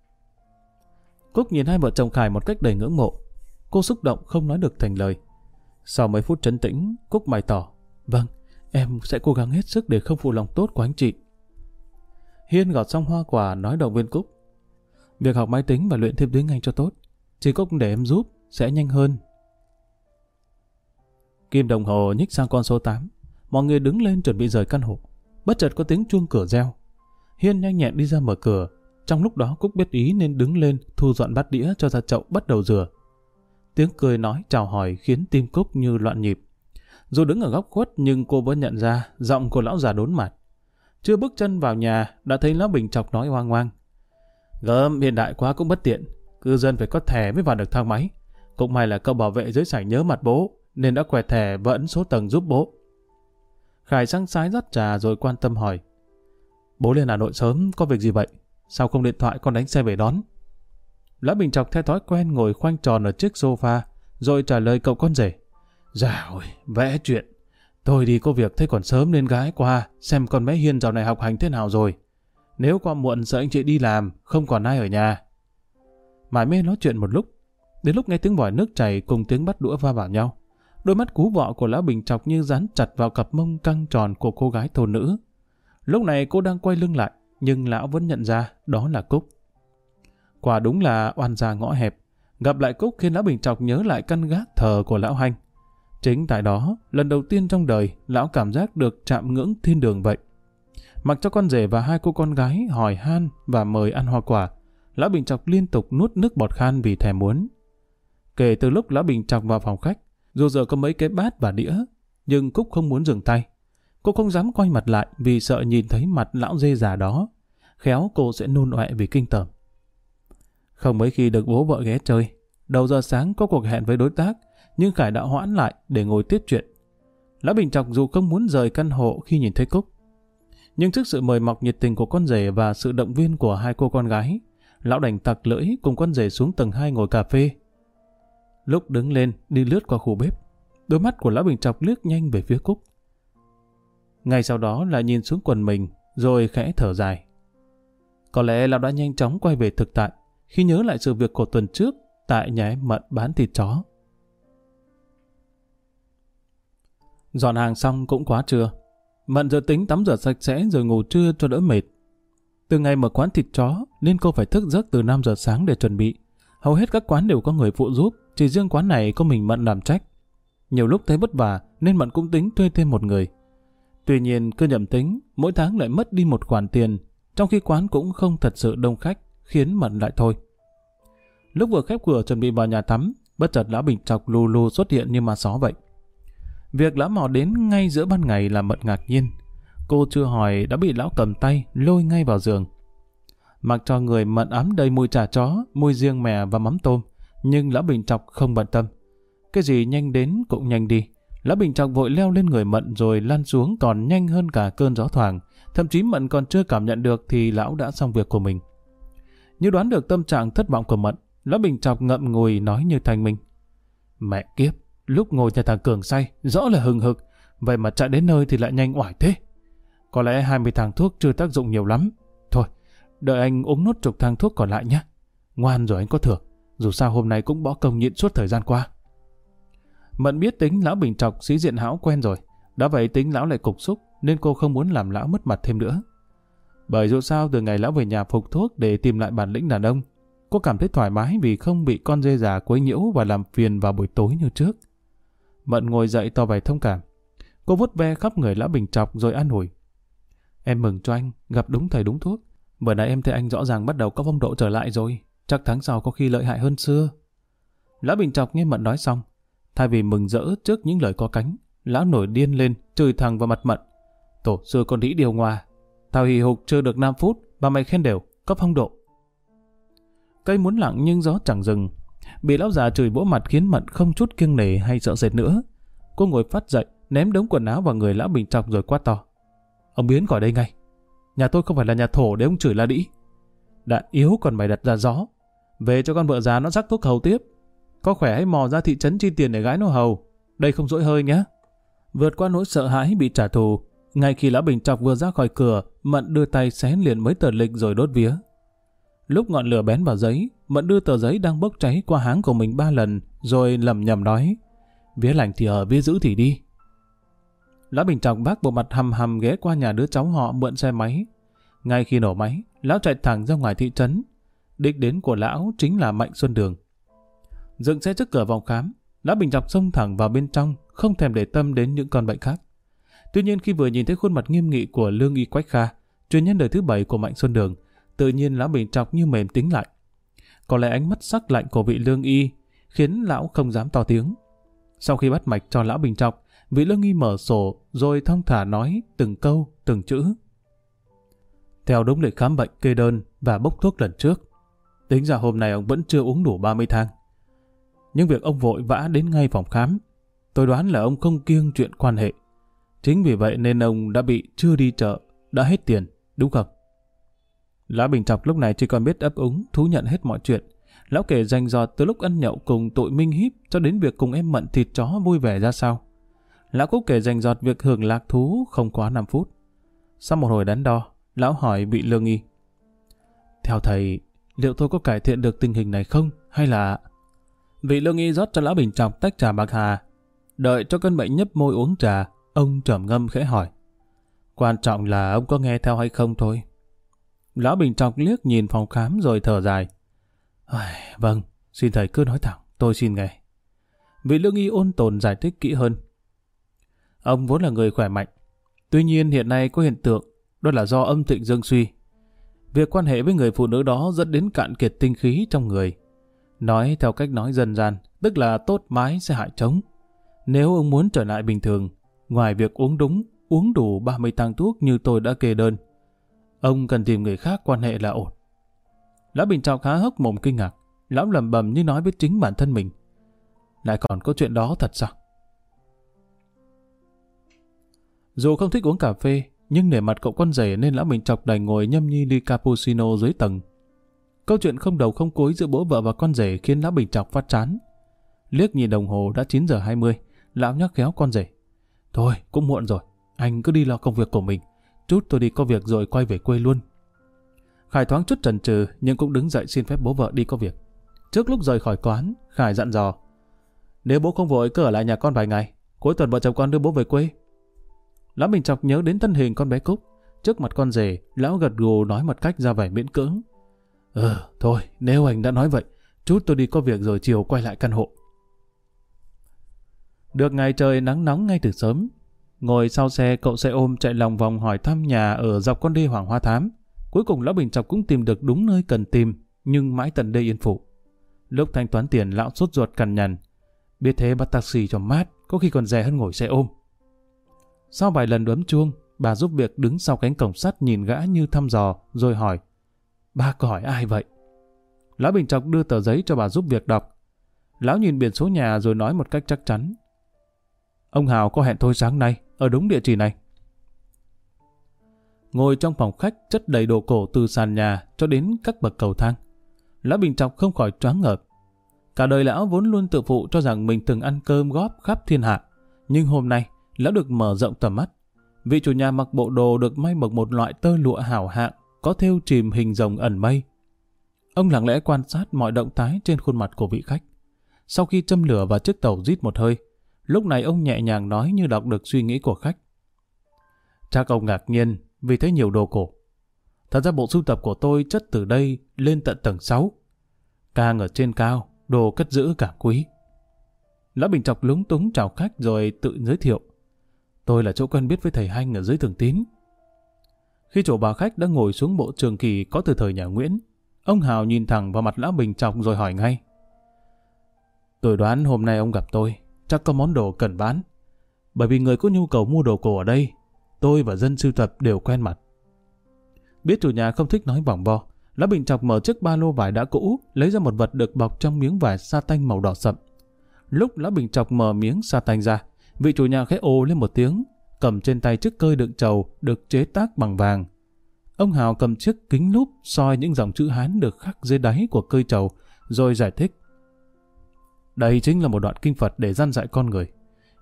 Cúc nhìn hai vợ chồng Khải một cách đầy ngưỡng mộ. Cô xúc động không nói được thành lời. Sau mấy phút trấn tĩnh, Cúc bày tỏ. Vâng, em sẽ cố gắng hết sức để không phụ lòng tốt của anh chị. Hiên gọt xong hoa quả nói động viên Cúc. Việc học máy tính và luyện thêm tiếng Anh cho tốt. Chỉ Cúc để em giúp, sẽ nhanh hơn. Kim đồng hồ nhích sang con số 8. Mọi người đứng lên chuẩn bị rời căn hộ. Bất chợt có tiếng chuông cửa reo. Hiên nhanh nhẹn đi ra mở cửa. Trong lúc đó Cúc biết ý nên đứng lên thu dọn bát đĩa cho ra chậu bắt đầu rửa. Tiếng cười nói chào hỏi khiến tim Cúc như loạn nhịp. Dù đứng ở góc khuất nhưng cô vẫn nhận ra giọng của lão già đốn mặt. Chưa bước chân vào nhà đã thấy lão Bình chọc nói hoang hoang. Gớm hiện đại quá cũng bất tiện. Cư dân phải có thẻ mới vào được thang máy. Cũng may là cậu bảo vệ dưới sảnh nhớ mặt bố nên đã quẹt thẻ vẫn số tầng giúp bố. Khải sang sái rót trà rồi quan tâm hỏi. Bố lên Hà Nội sớm, có việc gì vậy? Sao không điện thoại con đánh xe về đón? Lã Bình Chọc theo thói quen ngồi khoanh tròn ở chiếc sofa, rồi trả lời cậu con rể. Dạ ôi, vẽ chuyện. Tôi đi có việc thấy còn sớm nên gái qua, xem con bé Hiên dạo này học hành thế nào rồi. Nếu qua muộn sợ anh chị đi làm, không còn ai ở nhà. Mãi mê nói chuyện một lúc, đến lúc nghe tiếng vòi nước chảy cùng tiếng bắt đũa va vào nhau. Đôi mắt cú vọ của lã Bình chọc như dán chặt vào cặp mông căng tròn của cô gái thôn nữ. Lúc này cô đang quay lưng lại, nhưng lão vẫn nhận ra đó là Cúc. Quả đúng là oan gia ngõ hẹp. Gặp lại Cúc khiến lão Bình Trọc nhớ lại căn gác thờ của lão Hanh. Chính tại đó, lần đầu tiên trong đời, lão cảm giác được chạm ngưỡng thiên đường vậy. Mặc cho con rể và hai cô con gái hỏi han và mời ăn hoa quả, lão Bình Trọc liên tục nuốt nước bọt khan vì thèm muốn. Kể từ lúc lão Bình Trọc vào phòng khách, dù giờ có mấy cái bát và đĩa, nhưng Cúc không muốn dừng tay. Cô không dám quay mặt lại vì sợ nhìn thấy mặt lão dê già đó. Khéo cô sẽ nôn ọe vì kinh tởm. Không mấy khi được bố vợ ghé chơi. Đầu giờ sáng có cuộc hẹn với đối tác, nhưng Khải đã hoãn lại để ngồi tiếp chuyện. Lão Bình Trọc dù không muốn rời căn hộ khi nhìn thấy Cúc. Nhưng trước sự mời mọc nhiệt tình của con rể và sự động viên của hai cô con gái, lão đành tặc lưỡi cùng con rể xuống tầng 2 ngồi cà phê Lúc đứng lên, đi lướt qua khu bếp, đôi mắt của Lão Bình Trọc liếc nhanh về phía Cúc. Ngay sau đó lại nhìn xuống quần mình, rồi khẽ thở dài. Có lẽ Lão đã nhanh chóng quay về thực tại, khi nhớ lại sự việc của tuần trước tại nhà em Mận bán thịt chó. Dọn hàng xong cũng quá trưa. Mận giờ tính tắm rửa sạch sẽ rồi ngủ trưa cho đỡ mệt. Từ ngày mở quán thịt chó nên cô phải thức giấc từ 5 giờ sáng để chuẩn bị. Hầu hết các quán đều có người phụ giúp, chỉ riêng quán này có mình Mận làm trách. Nhiều lúc thấy vất vả nên Mận cũng tính thuê thêm một người. Tuy nhiên cứ nhầm tính, mỗi tháng lại mất đi một khoản tiền, trong khi quán cũng không thật sự đông khách, khiến Mận lại thôi. Lúc vừa khép cửa chuẩn bị vào nhà tắm, bất chợt lão Bình Chọc lù lù xuất hiện như ma só vậy. Việc lão mò đến ngay giữa ban ngày là Mận ngạc nhiên. Cô chưa hỏi đã bị lão cầm tay lôi ngay vào giường. Mặc cho người Mận ấm đầy mùi chả chó, mùi riêng mè và mắm tôm, nhưng lão Bình Chọc không bận tâm. Cái gì nhanh đến cũng nhanh đi. Lão Bình Trọng vội leo lên người Mận rồi lăn xuống còn nhanh hơn cả cơn gió thoảng. Thậm chí Mận còn chưa cảm nhận được thì lão đã xong việc của mình. Như đoán được tâm trạng thất vọng của Mận, Lão Bình Trọng ngậm ngùi nói như thành mình. Mẹ kiếp, lúc ngồi nhà thằng Cường say, rõ là hừng hực, vậy mà chạy đến nơi thì lại nhanh oải thế. Có lẽ 20 thằng thuốc chưa tác dụng nhiều lắm. Thôi, đợi anh uống nốt chục thang thuốc còn lại nhé. Ngoan rồi anh có thưởng, dù sao hôm nay cũng bỏ công nhịn suốt thời gian qua. Mận biết tính lão bình trọc sĩ diện hão quen rồi. Đã vậy tính lão lại cục xúc, nên cô không muốn làm lão mất mặt thêm nữa. Bởi dù sao từ ngày lão về nhà phục thuốc để tìm lại bản lĩnh đàn ông, cô cảm thấy thoải mái vì không bị con dê già quấy nhiễu và làm phiền vào buổi tối như trước. Mận ngồi dậy tỏ vẻ thông cảm. Cô vuốt ve khắp người lão bình trọc rồi an ủi. Em mừng cho anh, gặp đúng thời đúng thuốc. Bữa nãy em thấy anh rõ ràng bắt đầu có phong độ trở lại rồi. Chắc tháng sau có khi lợi hại hơn xưa. Lão Bình Trọc nghe Mận nói xong, Thay vì mừng rỡ trước những lời có cánh, lão nổi điên lên, chửi thẳng vào mặt mận. Tổ sư con đĩ điều ngoa. Tao hì hục chưa được 5 phút, mà mày khen đều, cấp phong độ. Cây muốn lặng nhưng gió chẳng dừng. Bị lão già chửi bỗ mặt khiến mận không chút kiêng nể hay sợ sệt nữa. Cô ngồi phát dậy, ném đống quần áo vào người lão bình trọc rồi quát to. Ông biến khỏi đây ngay. Nhà tôi không phải là nhà thổ để ông chửi la đĩ. Đạn yếu còn mày đặt ra gió. Về cho con vợ già nó sắc thuốc hầu tiếp. Có khỏe hãy mò ra thị trấn chi tiền để gái nó hầu. Đây không dỗi hơi nhé. Vượt qua nỗi sợ hãi bị trả thù, ngay khi lão Bình Trọc vừa ra khỏi cửa, Mận đưa tay xé liền mấy tờ lịch rồi đốt vía. Lúc ngọn lửa bén vào giấy, Mận đưa tờ giấy đang bốc cháy qua háng của mình ba lần, rồi lầm nhầm nói, vía lành thì ở, vía giữ thì đi. Lão Bình Trọng bác bộ mặt hầm hầm ghé qua nhà đứa cháu họ mượn xe máy. Ngay khi nổ máy, lão chạy thẳng ra ngoài thị trấn. Đích đến của lão chính là Mạnh Xuân Đường. Dựng xe trước cửa phòng khám, Lão Bình Dọc xông thẳng vào bên trong, không thèm để tâm đến những con bệnh khác. Tuy nhiên khi vừa nhìn thấy khuôn mặt nghiêm nghị của Lương Y Quách Kha, truyền nhân đời thứ bảy của Mạnh Xuân Đường, tự nhiên Lão Bình Trọc như mềm tính lại. Có lẽ ánh mắt sắc lạnh của vị Lương Y khiến Lão không dám to tiếng. Sau khi bắt mạch cho Lão Bình Trọc, vị Lương Y mở sổ rồi thông thả nói từng câu, từng chữ. Theo đúng lịch khám bệnh kê đơn và bốc thuốc lần trước, tính ra hôm nay ông vẫn chưa uống đủ 30 thang nhưng việc ông vội vã đến ngay phòng khám. Tôi đoán là ông không kiêng chuyện quan hệ. Chính vì vậy nên ông đã bị chưa đi chợ, đã hết tiền, đúng không? Lã Bình Trọc lúc này chỉ còn biết ấp úng, thú nhận hết mọi chuyện. Lão kể danh giọt từ lúc ăn nhậu cùng tội minh hiếp cho đến việc cùng em mận thịt chó vui vẻ ra sao. Lão cũng kể danh giọt việc hưởng lạc thú không quá 5 phút. Sau một hồi đắn đo, lão hỏi vị lương y. Theo thầy, liệu tôi có cải thiện được tình hình này không? Hay là... Vị lương y rót cho lão bình trọng tách trà bạc hà. Đợi cho cơn bệnh nhấp môi uống trà, ông trầm ngâm khẽ hỏi. Quan trọng là ông có nghe theo hay không thôi. Lão bình trọng liếc nhìn phòng khám rồi thở dài. Vâng, xin thầy cứ nói thẳng, tôi xin nghe. Vị lương y ôn tồn giải thích kỹ hơn. Ông vốn là người khỏe mạnh. Tuy nhiên hiện nay có hiện tượng, đó là do âm thịnh dương suy. Việc quan hệ với người phụ nữ đó dẫn đến cạn kiệt tinh khí trong người. Nói theo cách nói dân gian, tức là tốt mái sẽ hại trống. Nếu ông muốn trở lại bình thường, ngoài việc uống đúng, uống đủ 30 thang thuốc như tôi đã kê đơn, ông cần tìm người khác quan hệ là ổn. Lão Bình Trọng khá hốc mồm kinh ngạc, lão lầm bầm như nói với chính bản thân mình. Lại còn có chuyện đó thật sao? Dù không thích uống cà phê, nhưng để mặt cậu con rể nên lão Bình Trọc đành ngồi nhâm nhi ly cappuccino dưới tầng Câu chuyện không đầu không cuối giữa bố vợ và con rể khiến lão Bình Trọc phát chán. Liếc nhìn đồng hồ đã 9 giờ 20, lão nhắc khéo con rể. Thôi, cũng muộn rồi, anh cứ đi lo công việc của mình. Chút tôi đi có việc rồi quay về quê luôn. Khải thoáng chút trần trừ nhưng cũng đứng dậy xin phép bố vợ đi có việc. Trước lúc rời khỏi quán, Khải dặn dò. Nếu bố không vội cứ ở lại nhà con vài ngày, cuối tuần vợ chồng con đưa bố về quê. Lão Bình Trọc nhớ đến thân hình con bé Cúc. Trước mặt con rể, lão gật gù nói một cách ra vẻ miễn cưỡng. Ừ, thôi, nếu anh đã nói vậy, chút tôi đi có việc rồi chiều quay lại căn hộ. Được ngày trời nắng nóng ngay từ sớm. Ngồi sau xe, cậu xe ôm chạy lòng vòng hỏi thăm nhà ở dọc con đi Hoàng Hoa Thám. Cuối cùng Lão Bình Chọc cũng tìm được đúng nơi cần tìm, nhưng mãi tận đây yên phụ. Lúc thanh toán tiền lão sốt ruột cằn nhằn. Biết thế bắt taxi cho mát, có khi còn rẻ hơn ngồi xe ôm. Sau vài lần đấm chuông, bà giúp việc đứng sau cánh cổng sắt nhìn gã như thăm dò, rồi hỏi. Ba cõi hỏi ai vậy? Lão Bình Trọng đưa tờ giấy cho bà giúp việc đọc. Lão nhìn biển số nhà rồi nói một cách chắc chắn. Ông Hào có hẹn thôi sáng nay, ở đúng địa chỉ này. Ngồi trong phòng khách chất đầy đồ cổ từ sàn nhà cho đến các bậc cầu thang. Lão Bình Trọng không khỏi choáng ngợp. Cả đời lão vốn luôn tự phụ cho rằng mình từng ăn cơm góp khắp thiên hạ. Nhưng hôm nay, lão được mở rộng tầm mắt. Vị chủ nhà mặc bộ đồ được may bằng một loại tơ lụa hảo hạng, có thêu chìm hình rồng ẩn mây. Ông lặng lẽ quan sát mọi động thái trên khuôn mặt của vị khách. Sau khi châm lửa và chiếc tàu rít một hơi, lúc này ông nhẹ nhàng nói như đọc được suy nghĩ của khách. Chắc ông ngạc nhiên vì thấy nhiều đồ cổ. Thật ra bộ sưu tập của tôi chất từ đây lên tận tầng 6. Càng ở trên cao, đồ cất giữ cả quý. Lão Bình Chọc lúng túng chào khách rồi tự giới thiệu. Tôi là chỗ quen biết với thầy Hanh ở dưới thường tín. Khi chỗ bà khách đã ngồi xuống bộ trường kỳ có từ thời nhà Nguyễn, ông Hào nhìn thẳng vào mặt Lão Bình Chọc rồi hỏi ngay. Tôi đoán hôm nay ông gặp tôi, chắc có món đồ cần bán. Bởi vì người có nhu cầu mua đồ cổ ở đây, tôi và dân sưu tập đều quen mặt. Biết chủ nhà không thích nói vòng vo, Lão Bình Chọc mở chiếc ba lô vải đã cũ, lấy ra một vật được bọc trong miếng vải sa tanh màu đỏ sậm. Lúc Lão Bình Chọc mở miếng sa tanh ra, vị chủ nhà khẽ ồ lên một tiếng, cầm trên tay chiếc cơi đựng trầu được chế tác bằng vàng. Ông Hào cầm chiếc kính lúp soi những dòng chữ Hán được khắc dưới đáy của cơi trầu, rồi giải thích. Đây chính là một đoạn kinh Phật để gian dạy con người.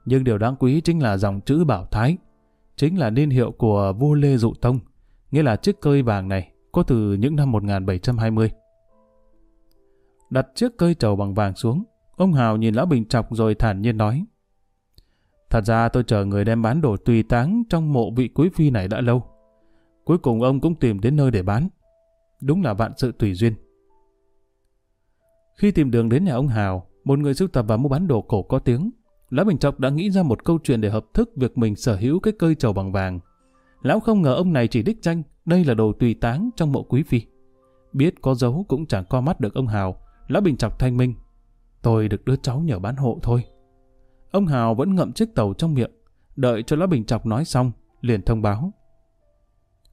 Nhưng điều đáng quý chính là dòng chữ Bảo Thái, chính là niên hiệu của vua Lê Dụ Tông, nghĩa là chiếc cơi vàng này có từ những năm 1720. Đặt chiếc cơi trầu bằng vàng xuống, ông Hào nhìn Lão Bình chọc rồi thản nhiên nói. Thật ra tôi chờ người đem bán đồ tùy táng trong mộ vị quý phi này đã lâu. Cuối cùng ông cũng tìm đến nơi để bán. Đúng là vạn sự tùy duyên. Khi tìm đường đến nhà ông Hào, một người sưu tập và mua bán đồ cổ có tiếng, Lão Bình Chọc đã nghĩ ra một câu chuyện để hợp thức việc mình sở hữu cái cơi trầu bằng vàng. Lão không ngờ ông này chỉ đích danh đây là đồ tùy táng trong mộ quý phi. Biết có dấu cũng chẳng co mắt được ông Hào, Lão Bình Chọc thanh minh. Tôi được đứa cháu nhờ bán hộ thôi. Ông Hào vẫn ngậm chiếc tàu trong miệng, đợi cho Lão Bình Chọc nói xong, liền thông báo.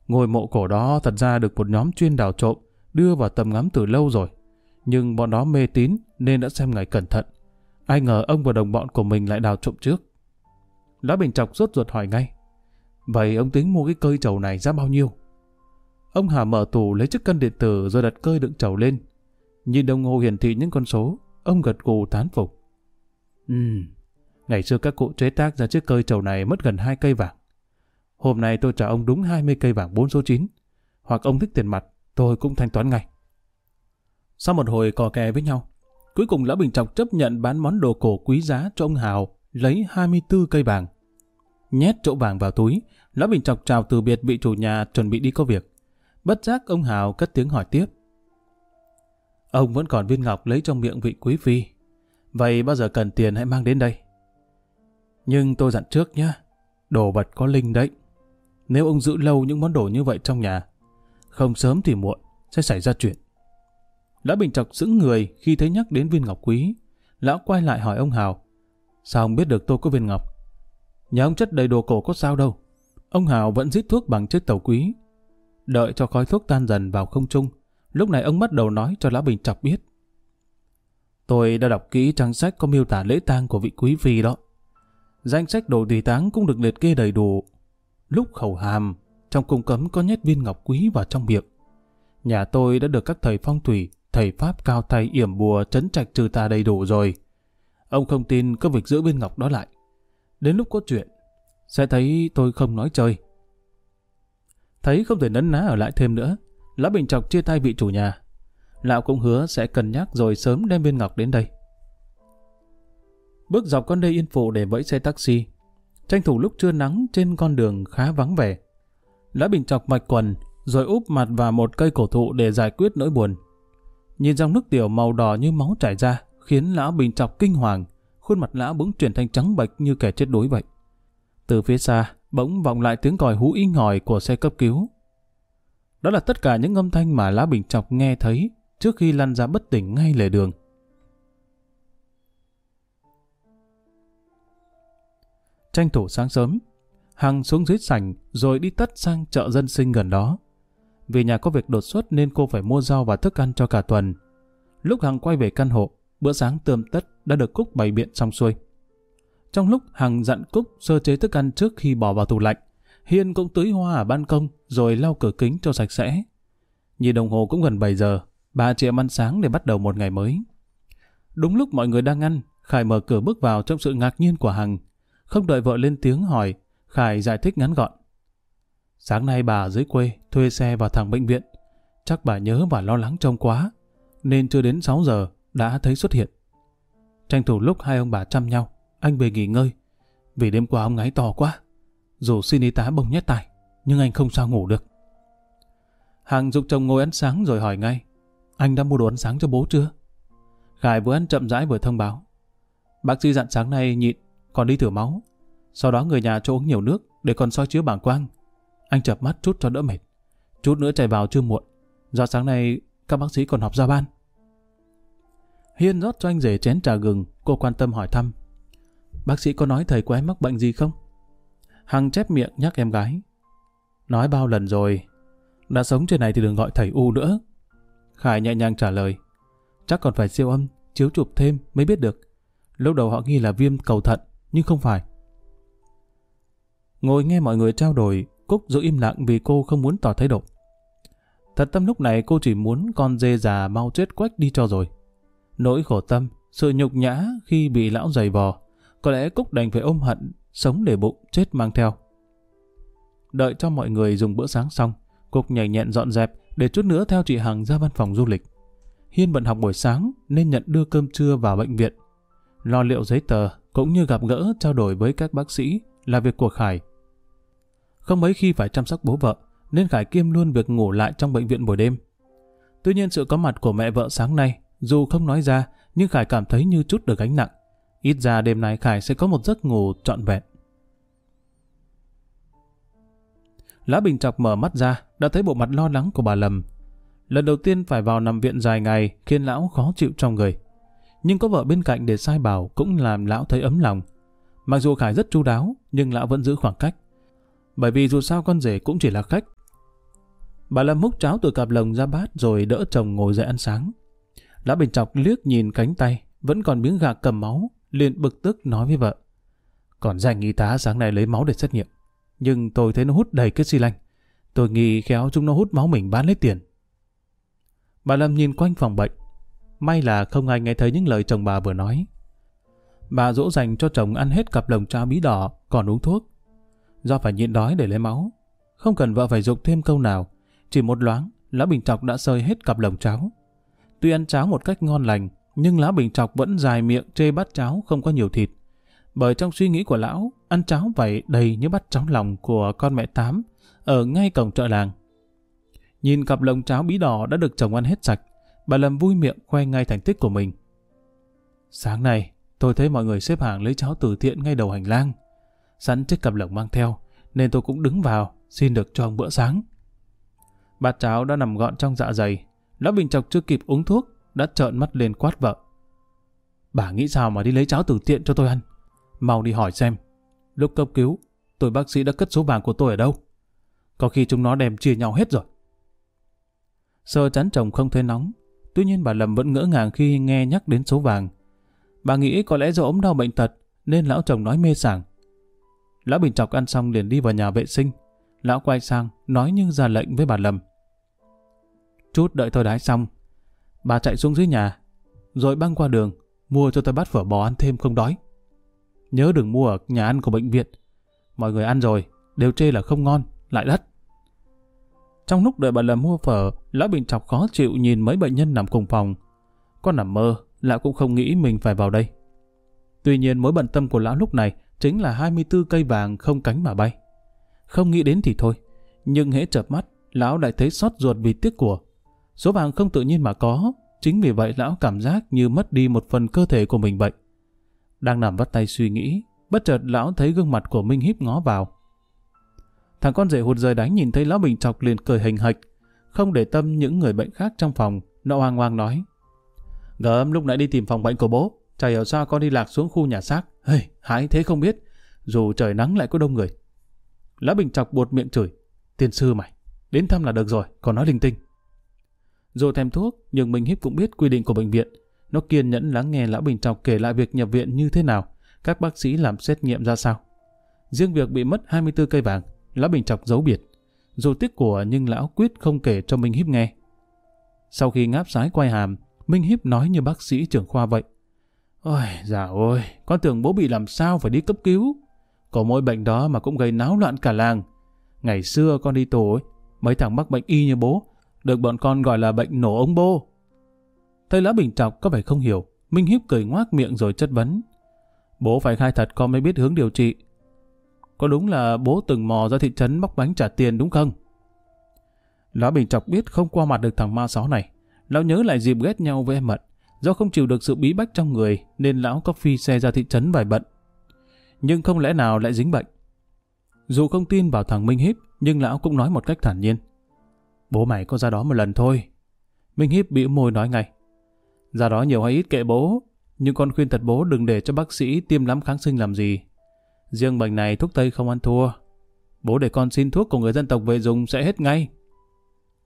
Ngôi mộ cổ đó thật ra được một nhóm chuyên đào trộm, đưa vào tầm ngắm từ lâu rồi. Nhưng bọn đó mê tín nên đã xem ngày cẩn thận. Ai ngờ ông và đồng bọn của mình lại đào trộm trước. Lão Bình Chọc rốt ruột hỏi ngay. Vậy ông tính mua cái cơi trầu này ra bao nhiêu? Ông Hà mở tủ lấy chiếc cân điện tử rồi đặt cơi đựng trầu lên. Nhìn đồng hồ hiển thị những con số, ông gật gù tán phục. Ừm, ngày xưa các cụ chế tác ra chiếc cơi trầu này mất gần hai cây vàng. Hôm nay tôi trả ông đúng 20 cây vàng 4 số 9. Hoặc ông thích tiền mặt, tôi cũng thanh toán ngay. Sau một hồi cò kè với nhau, cuối cùng Lão Bình Trọng chấp nhận bán món đồ cổ quý giá cho ông Hào, lấy 24 cây vàng. Nhét chỗ vàng vào túi, Lão Bình Trọng chào từ biệt vị chủ nhà chuẩn bị đi có việc. Bất giác ông Hào cất tiếng hỏi tiếp. Ông vẫn còn viên ngọc lấy trong miệng vị quý phi. Vậy bao giờ cần tiền hãy mang đến đây. Nhưng tôi dặn trước nhé, đồ vật có linh đấy. Nếu ông giữ lâu những món đồ như vậy trong nhà, không sớm thì muộn sẽ xảy ra chuyện. Lão Bình Trọc sững người khi thấy nhắc đến viên ngọc quý. Lão quay lại hỏi ông Hào, sao ông biết được tôi có viên ngọc? Nhà ông chất đầy đồ cổ có sao đâu. Ông Hào vẫn rít thuốc bằng chiếc tàu quý. Đợi cho khói thuốc tan dần vào không trung, lúc này ông bắt đầu nói cho Lão Bình Trọc biết. Tôi đã đọc kỹ trang sách có miêu tả lễ tang của vị quý phi đó. Danh sách đồ tùy táng cũng được liệt kê đầy đủ. Lúc khẩu hàm, trong cung cấm có nhét viên ngọc quý vào trong miệng. Nhà tôi đã được các thầy phong thủy, thầy pháp cao tay yểm bùa trấn trạch trừ tà đầy đủ rồi. Ông không tin có việc giữ viên ngọc đó lại. Đến lúc có chuyện, sẽ thấy tôi không nói chơi. Thấy không thể nấn ná ở lại thêm nữa, Lã Bình Trọc chia tay vị chủ nhà. Lão cũng hứa sẽ cân nhắc rồi sớm đem viên ngọc đến đây. Bước dọc con đê yên phụ để vẫy xe taxi. Tranh thủ lúc trưa nắng trên con đường khá vắng vẻ. Lã Bình Chọc mạch quần, rồi úp mặt vào một cây cổ thụ để giải quyết nỗi buồn. Nhìn dòng nước tiểu màu đỏ như máu chảy ra, khiến lão Bình Chọc kinh hoàng, khuôn mặt lão bỗng chuyển thành trắng bệch như kẻ chết đuối vậy. Từ phía xa, bỗng vọng lại tiếng còi hú inh ngòi của xe cấp cứu. Đó là tất cả những âm thanh mà Lã Bình Chọc nghe thấy trước khi lăn ra bất tỉnh ngay lề đường. Tranh thủ sáng sớm, Hằng xuống dưới sảnh rồi đi tắt sang chợ dân sinh gần đó. Vì nhà có việc đột xuất nên cô phải mua rau và thức ăn cho cả tuần. Lúc Hằng quay về căn hộ, bữa sáng tươm tất đã được Cúc bày biện xong xuôi. Trong lúc Hằng dặn Cúc sơ chế thức ăn trước khi bỏ vào tủ lạnh, Hiên cũng tưới hoa ở ban công rồi lau cửa kính cho sạch sẽ. Nhìn đồng hồ cũng gần 7 giờ, bà chị em ăn sáng để bắt đầu một ngày mới. Đúng lúc mọi người đang ăn, Khải mở cửa bước vào trong sự ngạc nhiên của Hằng. Không đợi vợ lên tiếng hỏi, Khải giải thích ngắn gọn. Sáng nay bà ở dưới quê thuê xe vào thẳng bệnh viện. Chắc bà nhớ và lo lắng trông quá, nên chưa đến 6 giờ đã thấy xuất hiện. Tranh thủ lúc hai ông bà chăm nhau, anh về nghỉ ngơi. Vì đêm qua ông ngáy to quá. Dù xin y tá bông nhét tài, nhưng anh không sao ngủ được. Hàng dục chồng ngồi ăn sáng rồi hỏi ngay. Anh đã mua đồ ăn sáng cho bố chưa? Khải vừa ăn chậm rãi vừa thông báo. Bác sĩ dặn sáng nay nhịn, còn đi thử máu. Sau đó người nhà cho uống nhiều nước để còn soi chiếu bảng quang. Anh chập mắt chút cho đỡ mệt. Chút nữa chạy vào chưa muộn. Do sáng nay các bác sĩ còn họp ra ban. Hiên rót cho anh rể chén trà gừng, cô quan tâm hỏi thăm. Bác sĩ có nói thầy của em mắc bệnh gì không? Hằng chép miệng nhắc em gái. Nói bao lần rồi, đã sống trên này thì đừng gọi thầy U nữa. Khải nhẹ nhàng trả lời. Chắc còn phải siêu âm, chiếu chụp thêm mới biết được. Lúc đầu họ nghi là viêm cầu thận, nhưng không phải. Ngồi nghe mọi người trao đổi, Cúc giữ im lặng vì cô không muốn tỏ thái độ. Thật tâm lúc này cô chỉ muốn con dê già mau chết quách đi cho rồi. Nỗi khổ tâm, sự nhục nhã khi bị lão giày vò, có lẽ Cúc đành phải ôm hận, sống để bụng, chết mang theo. Đợi cho mọi người dùng bữa sáng xong, Cúc nhảy nhẹn dọn dẹp để chút nữa theo chị Hằng ra văn phòng du lịch. Hiên bận học buổi sáng nên nhận đưa cơm trưa vào bệnh viện. Lo liệu giấy tờ cũng như gặp gỡ trao đổi với các bác sĩ là việc của Khải. Không mấy khi phải chăm sóc bố vợ nên Khải kiêm luôn việc ngủ lại trong bệnh viện buổi đêm. Tuy nhiên sự có mặt của mẹ vợ sáng nay dù không nói ra nhưng Khải cảm thấy như chút được gánh nặng. Ít ra đêm nay Khải sẽ có một giấc ngủ trọn vẹn. Lã Bình Chọc mở mắt ra, đã thấy bộ mặt lo lắng của bà Lâm. Lần đầu tiên phải vào nằm viện dài ngày khiến lão khó chịu trong người. Nhưng có vợ bên cạnh để sai bảo cũng làm lão thấy ấm lòng. Mặc dù Khải rất chu đáo, nhưng lão vẫn giữ khoảng cách. Bởi vì dù sao con rể cũng chỉ là khách. Bà Lâm múc cháo từ cặp lồng ra bát rồi đỡ chồng ngồi dậy ăn sáng. Lão Bình Chọc liếc nhìn cánh tay, vẫn còn miếng gạc cầm máu, liền bực tức nói với vợ. Còn dành y tá sáng nay lấy máu để xét nghiệm. Nhưng tôi thấy nó hút đầy cái xi lanh. Tôi nghĩ khéo chúng nó hút máu mình bán lấy tiền. Bà Lâm nhìn quanh phòng bệnh. May là không ai nghe thấy những lời chồng bà vừa nói. Bà dỗ dành cho chồng ăn hết cặp lồng cháo bí đỏ, còn uống thuốc. Do phải nhịn đói để lấy máu. Không cần vợ phải dục thêm câu nào. Chỉ một loáng, lá Bình Chọc đã sơi hết cặp lồng cháo. Tuy ăn cháo một cách ngon lành, nhưng lá Bình Chọc vẫn dài miệng chê bát cháo không có nhiều thịt. Bởi trong suy nghĩ của Lão, ăn cháo vậy đầy như bát cháo lòng của con mẹ Tám ở ngay cổng chợ làng. Nhìn cặp lồng cháo bí đỏ đã được chồng ăn hết sạch, bà Lâm vui miệng khoe ngay thành tích của mình. Sáng nay, tôi thấy mọi người xếp hàng lấy cháo từ thiện ngay đầu hành lang. Sẵn chiếc cặp lồng mang theo, nên tôi cũng đứng vào, xin được cho ông bữa sáng. Bát cháo đã nằm gọn trong dạ dày, Lão Bình Chọc chưa kịp uống thuốc, đã trợn mắt lên quát vợ. Bà nghĩ sao mà đi lấy cháo từ thiện cho tôi ăn? Mau đi hỏi xem. Lúc cấp cứu, tôi bác sĩ đã cất số vàng của tôi ở đâu? Có khi chúng nó đem chia nhau hết rồi. sơ chán chồng không thấy nóng, tuy nhiên bà Lâm vẫn ngỡ ngàng khi nghe nhắc đến số vàng. Bà nghĩ có lẽ do ốm đau bệnh tật nên lão chồng nói mê sảng. Lão Bình Chọc ăn xong liền đi vào nhà vệ sinh. Lão quay sang nói như ra lệnh với bà Lâm. Chút đợi tôi đái xong. Bà chạy xuống dưới nhà, rồi băng qua đường, mua cho tôi bát phở bò ăn thêm không đói. Nhớ đừng mua ở nhà ăn của bệnh viện. Mọi người ăn rồi, đều chê là không ngon, lại đắt. Trong lúc đợi bà làm mua phở, Lão Bình Chọc khó chịu nhìn mấy bệnh nhân nằm cùng phòng. con nằm mơ, Lão cũng không nghĩ mình phải vào đây. Tuy nhiên mối bận tâm của Lão lúc này chính là 24 cây vàng không cánh mà bay. Không nghĩ đến thì thôi, nhưng hễ chợp mắt, Lão lại thấy xót ruột vì tiếc của. Số vàng không tự nhiên mà có, chính vì vậy Lão cảm giác như mất đi một phần cơ thể của mình vậy. Đang nằm vắt tay suy nghĩ, bất chợt Lão thấy gương mặt của Minh híp ngó vào. Thằng con rể hụt rời đánh nhìn thấy Lão Bình Chọc liền cười hình hạch, không để tâm những người bệnh khác trong phòng, nó hoang hoang nói. Gớm lúc nãy đi tìm phòng bệnh của bố, chả hiểu sao con đi lạc xuống khu nhà xác. Hey, hãi thế không biết, dù trời nắng lại có đông người. Lão Bình chọc buột miệng chửi. Tiên sư mày, đến thăm là được rồi, còn nói linh tinh. Dù thèm thuốc, nhưng Minh Hiếp cũng biết quy định của bệnh viện. Nó kiên nhẫn lắng nghe Lão Bình Chọc kể lại việc nhập viện như thế nào, các bác sĩ làm xét nghiệm ra sao. Riêng việc bị mất 24 cây vàng, Lão Bình Chọc giấu biệt. Dù tiếc của nhưng Lão quyết không kể cho Minh Hiếp nghe. Sau khi ngáp sái quay hàm, Minh Hiếp nói như bác sĩ trưởng khoa vậy. Ôi, dạ ôi, con tưởng bố bị làm sao phải đi cấp cứu. Có mỗi bệnh đó mà cũng gây náo loạn cả làng. Ngày xưa con đi tù ấy, mấy thằng mắc bệnh y như bố, được bọn con gọi là bệnh nổ ống bô. Thầy lão Bình Trọc có vẻ không hiểu, Minh Hiếp cười ngoác miệng rồi chất vấn. Bố phải khai thật con mới biết hướng điều trị. Có đúng là bố từng mò ra thị trấn bóc bánh trả tiền đúng không? Lão Bình chọc biết không qua mặt được thằng ma só này. Lão nhớ lại dịp ghét nhau với em Mận. Do không chịu được sự bí bách trong người nên lão có phi xe ra thị trấn vài bận. Nhưng không lẽ nào lại dính bệnh. Dù không tin vào thằng Minh Hiếp nhưng lão cũng nói một cách thản nhiên. Bố mày có ra đó một lần thôi. Minh Hiếp bĩu môi nói ngay. Ra đó nhiều hay ít kệ bố, nhưng con khuyên thật bố đừng để cho bác sĩ tiêm lắm kháng sinh làm gì. Riêng bệnh này thuốc Tây không ăn thua. Bố để con xin thuốc của người dân tộc về dùng sẽ hết ngay.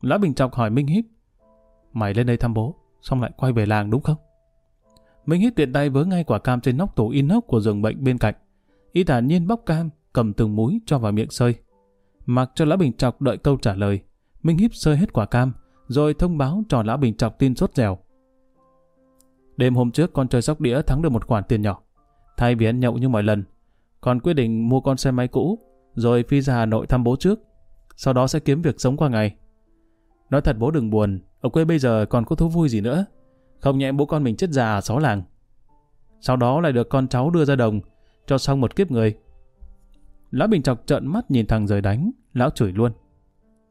Lã Bình Trọc hỏi Minh Hiếp. Mày lên đây thăm bố, xong lại quay về làng đúng không? Minh Hiếp tiện tay vớ ngay quả cam trên nóc tủ inox của giường bệnh bên cạnh. Y thản nhiên bóc cam, cầm từng múi cho vào miệng sơi. Mặc cho Lã Bình Trọc đợi câu trả lời. Minh Hiếp sơi hết quả cam, rồi thông báo cho Lão Bình Trọc tin sốt dẻo. Đêm hôm trước con chơi sóc đĩa thắng được một khoản tiền nhỏ. Thay vì ăn nhậu như mọi lần, còn quyết định mua con xe máy cũ, rồi phi ra Hà Nội thăm bố trước. Sau đó sẽ kiếm việc sống qua ngày. Nói thật bố đừng buồn, ở quê bây giờ còn có thú vui gì nữa. Không nhẹ bố con mình chết già ở xó làng. Sau đó lại được con cháu đưa ra đồng, cho xong một kiếp người. Lão Bình chọc trợn mắt nhìn thằng rời đánh, lão chửi luôn.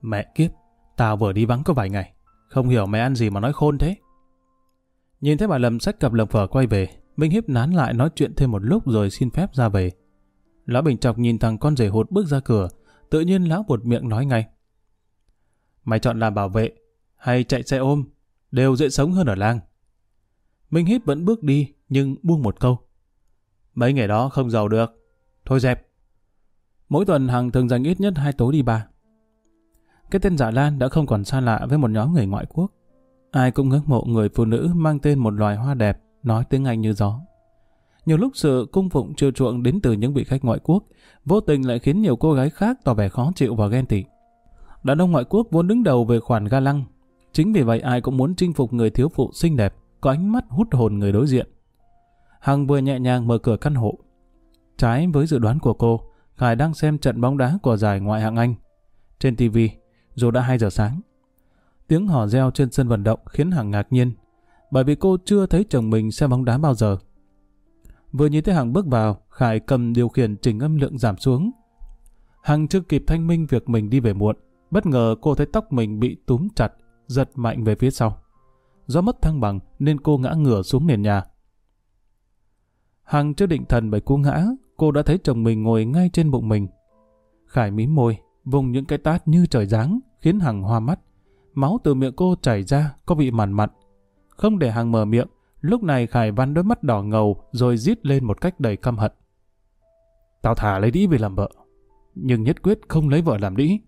Mẹ kiếp, Tao vừa đi vắng có vài ngày. Không hiểu mày ăn gì mà nói khôn thế. Nhìn thấy bà Lâm sách cặp lồng phở quay về, Minh Hiếp nán lại nói chuyện thêm một lúc rồi xin phép ra về. Lão Bình chọc nhìn thằng con rể hụt bước ra cửa, tự nhiên lão buột miệng nói ngay. Mày chọn làm bảo vệ, hay chạy xe ôm, đều dễ sống hơn ở làng. Minh Hít vẫn bước đi, nhưng buông một câu. Mấy ngày đó không giàu được. Thôi dẹp. Mỗi tuần Hằng thường dành ít nhất hai tối đi bà. Cái tên Dạ Lan đã không còn xa lạ với một nhóm người ngoại quốc. Ai cũng ngưỡng mộ người phụ nữ mang tên một loài hoa đẹp, nói tiếng Anh như gió. Nhiều lúc sự cung phụng chiều chuộng đến từ những vị khách ngoại quốc, vô tình lại khiến nhiều cô gái khác tỏ vẻ khó chịu và ghen tị. Đàn ông ngoại quốc vốn đứng đầu về khoản ga lăng. Chính vì vậy ai cũng muốn chinh phục người thiếu phụ xinh đẹp, có ánh mắt hút hồn người đối diện. Hằng vừa nhẹ nhàng mở cửa căn hộ. Trái với dự đoán của cô, Khải đang xem trận bóng đá của giải ngoại hạng Anh. Trên TV, dù đã 2 giờ sáng. Tiếng hò reo trên sân vận động khiến Hằng ngạc nhiên, bởi vì cô chưa thấy chồng mình xem bóng đá bao giờ. Vừa nhìn thấy Hằng bước vào, Khải cầm điều khiển chỉnh âm lượng giảm xuống. Hằng chưa kịp thanh minh việc mình đi về muộn, bất ngờ cô thấy tóc mình bị túm chặt, giật mạnh về phía sau. Do mất thăng bằng nên cô ngã ngửa xuống nền nhà. Hằng chưa định thần bởi cú ngã, cô đã thấy chồng mình ngồi ngay trên bụng mình. Khải mím môi, vùng những cái tát như trời giáng, khiến Hằng hoa mắt. Máu từ miệng cô chảy ra, có vị mặn mặn. Không để Hằng mở miệng, lúc này Khải Văn đôi mắt đỏ ngầu rồi rít lên một cách đầy căm hận. Tao thả lấy đĩ về làm vợ, nhưng nhất quyết không lấy vợ làm đĩ.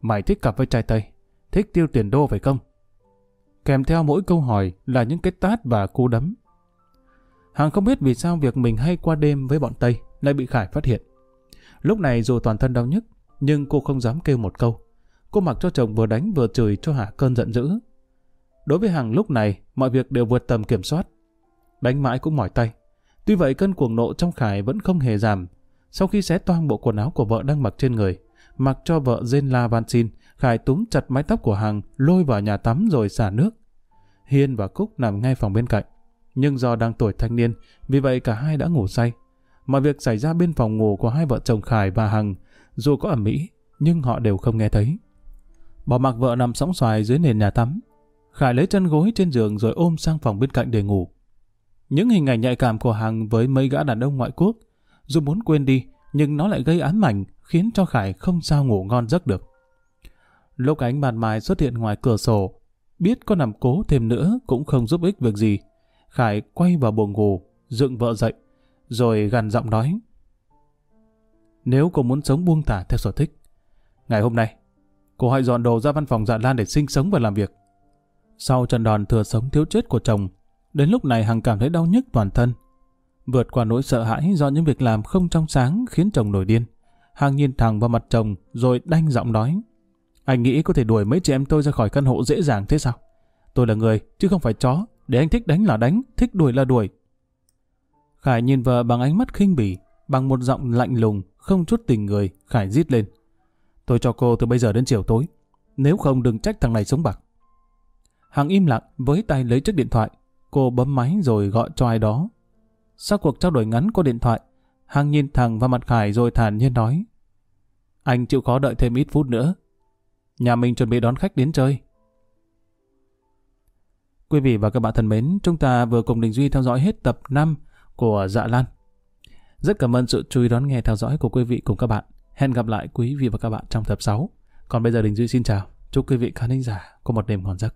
Mày thích cặp với trai Tây, thích tiêu tiền đô phải không? Kèm theo mỗi câu hỏi là những cái tát và cú đấm. Hằng không biết vì sao việc mình hay qua đêm với bọn Tây lại bị Khải phát hiện. Lúc này dù toàn thân đau nhức, nhưng cô không dám kêu một câu. Cô mặc cho chồng vừa đánh vừa chửi cho hạ cơn giận dữ. Đối với Hằng lúc này, mọi việc đều vượt tầm kiểm soát. Đánh mãi cũng mỏi tay. Tuy vậy cơn cuồng nộ trong Khải vẫn không hề giảm. Sau khi xé toang bộ quần áo của vợ đang mặc trên người, mặc cho vợ rên la van xin, Khải túm chặt mái tóc của Hằng, lôi vào nhà tắm rồi xả nước. Hiên và Cúc nằm ngay phòng bên cạnh. Nhưng do đang tuổi thanh niên, vì vậy cả hai đã ngủ say. Mọi việc xảy ra bên phòng ngủ của hai vợ chồng Khải và Hằng dù có ẩm mỹ, nhưng họ đều không nghe thấy. Bỏ mặc vợ nằm sóng xoài dưới nền nhà tắm. Khải lấy chân gối trên giường rồi ôm sang phòng bên cạnh để ngủ. Những hình ảnh nhạy cảm của Hằng với mấy gã đàn ông ngoại quốc, dù muốn quên đi, nhưng nó lại gây ám ảnh, khiến cho Khải không sao ngủ ngon giấc được. Lúc ánh bàn mai xuất hiện ngoài cửa sổ, biết có nằm cố thêm nữa cũng không giúp ích việc gì. Khải quay vào buồng ngủ, dựng vợ dậy, rồi gằn giọng nói. Nếu cô muốn sống buông thả theo sở thích, ngày hôm nay, cô hãy dọn đồ ra văn phòng dạ lan để sinh sống và làm việc. Sau trận đòn thừa sống thiếu chết của chồng, đến lúc này Hằng cảm thấy đau nhức toàn thân. Vượt qua nỗi sợ hãi do những việc làm không trong sáng khiến chồng nổi điên. Hằng nhìn thẳng vào mặt chồng rồi đanh giọng nói. Anh nghĩ có thể đuổi mấy chị em tôi ra khỏi căn hộ dễ dàng thế sao? Tôi là người, chứ không phải chó. Để anh thích đánh là đánh, thích đuổi là đuổi. Khải nhìn vợ bằng ánh mắt khinh bỉ, bằng một giọng lạnh lùng, không chút tình người, Khải rít lên. Tôi cho cô từ bây giờ đến chiều tối. Nếu không đừng trách thằng này sống bạc. Hằng im lặng, với tay lấy chiếc điện thoại. Cô bấm máy rồi gọi cho ai đó. Sau cuộc trao đổi ngắn qua điện thoại, Hằng nhìn thẳng vào mặt Khải rồi thản nhiên nói. Anh chịu khó đợi thêm ít phút nữa. Nhà mình chuẩn bị đón khách đến chơi. Quý vị và các bạn thân mến, chúng ta vừa cùng Đình Duy theo dõi hết tập 5 của Dạ Lan. Rất cảm ơn sự chú ý đón nghe theo dõi của quý vị cùng các bạn. Hẹn gặp lại quý vị và các bạn trong tập 6. Còn bây giờ Đình Duy xin chào. Chúc quý vị khán giả có một đêm ngon giấc.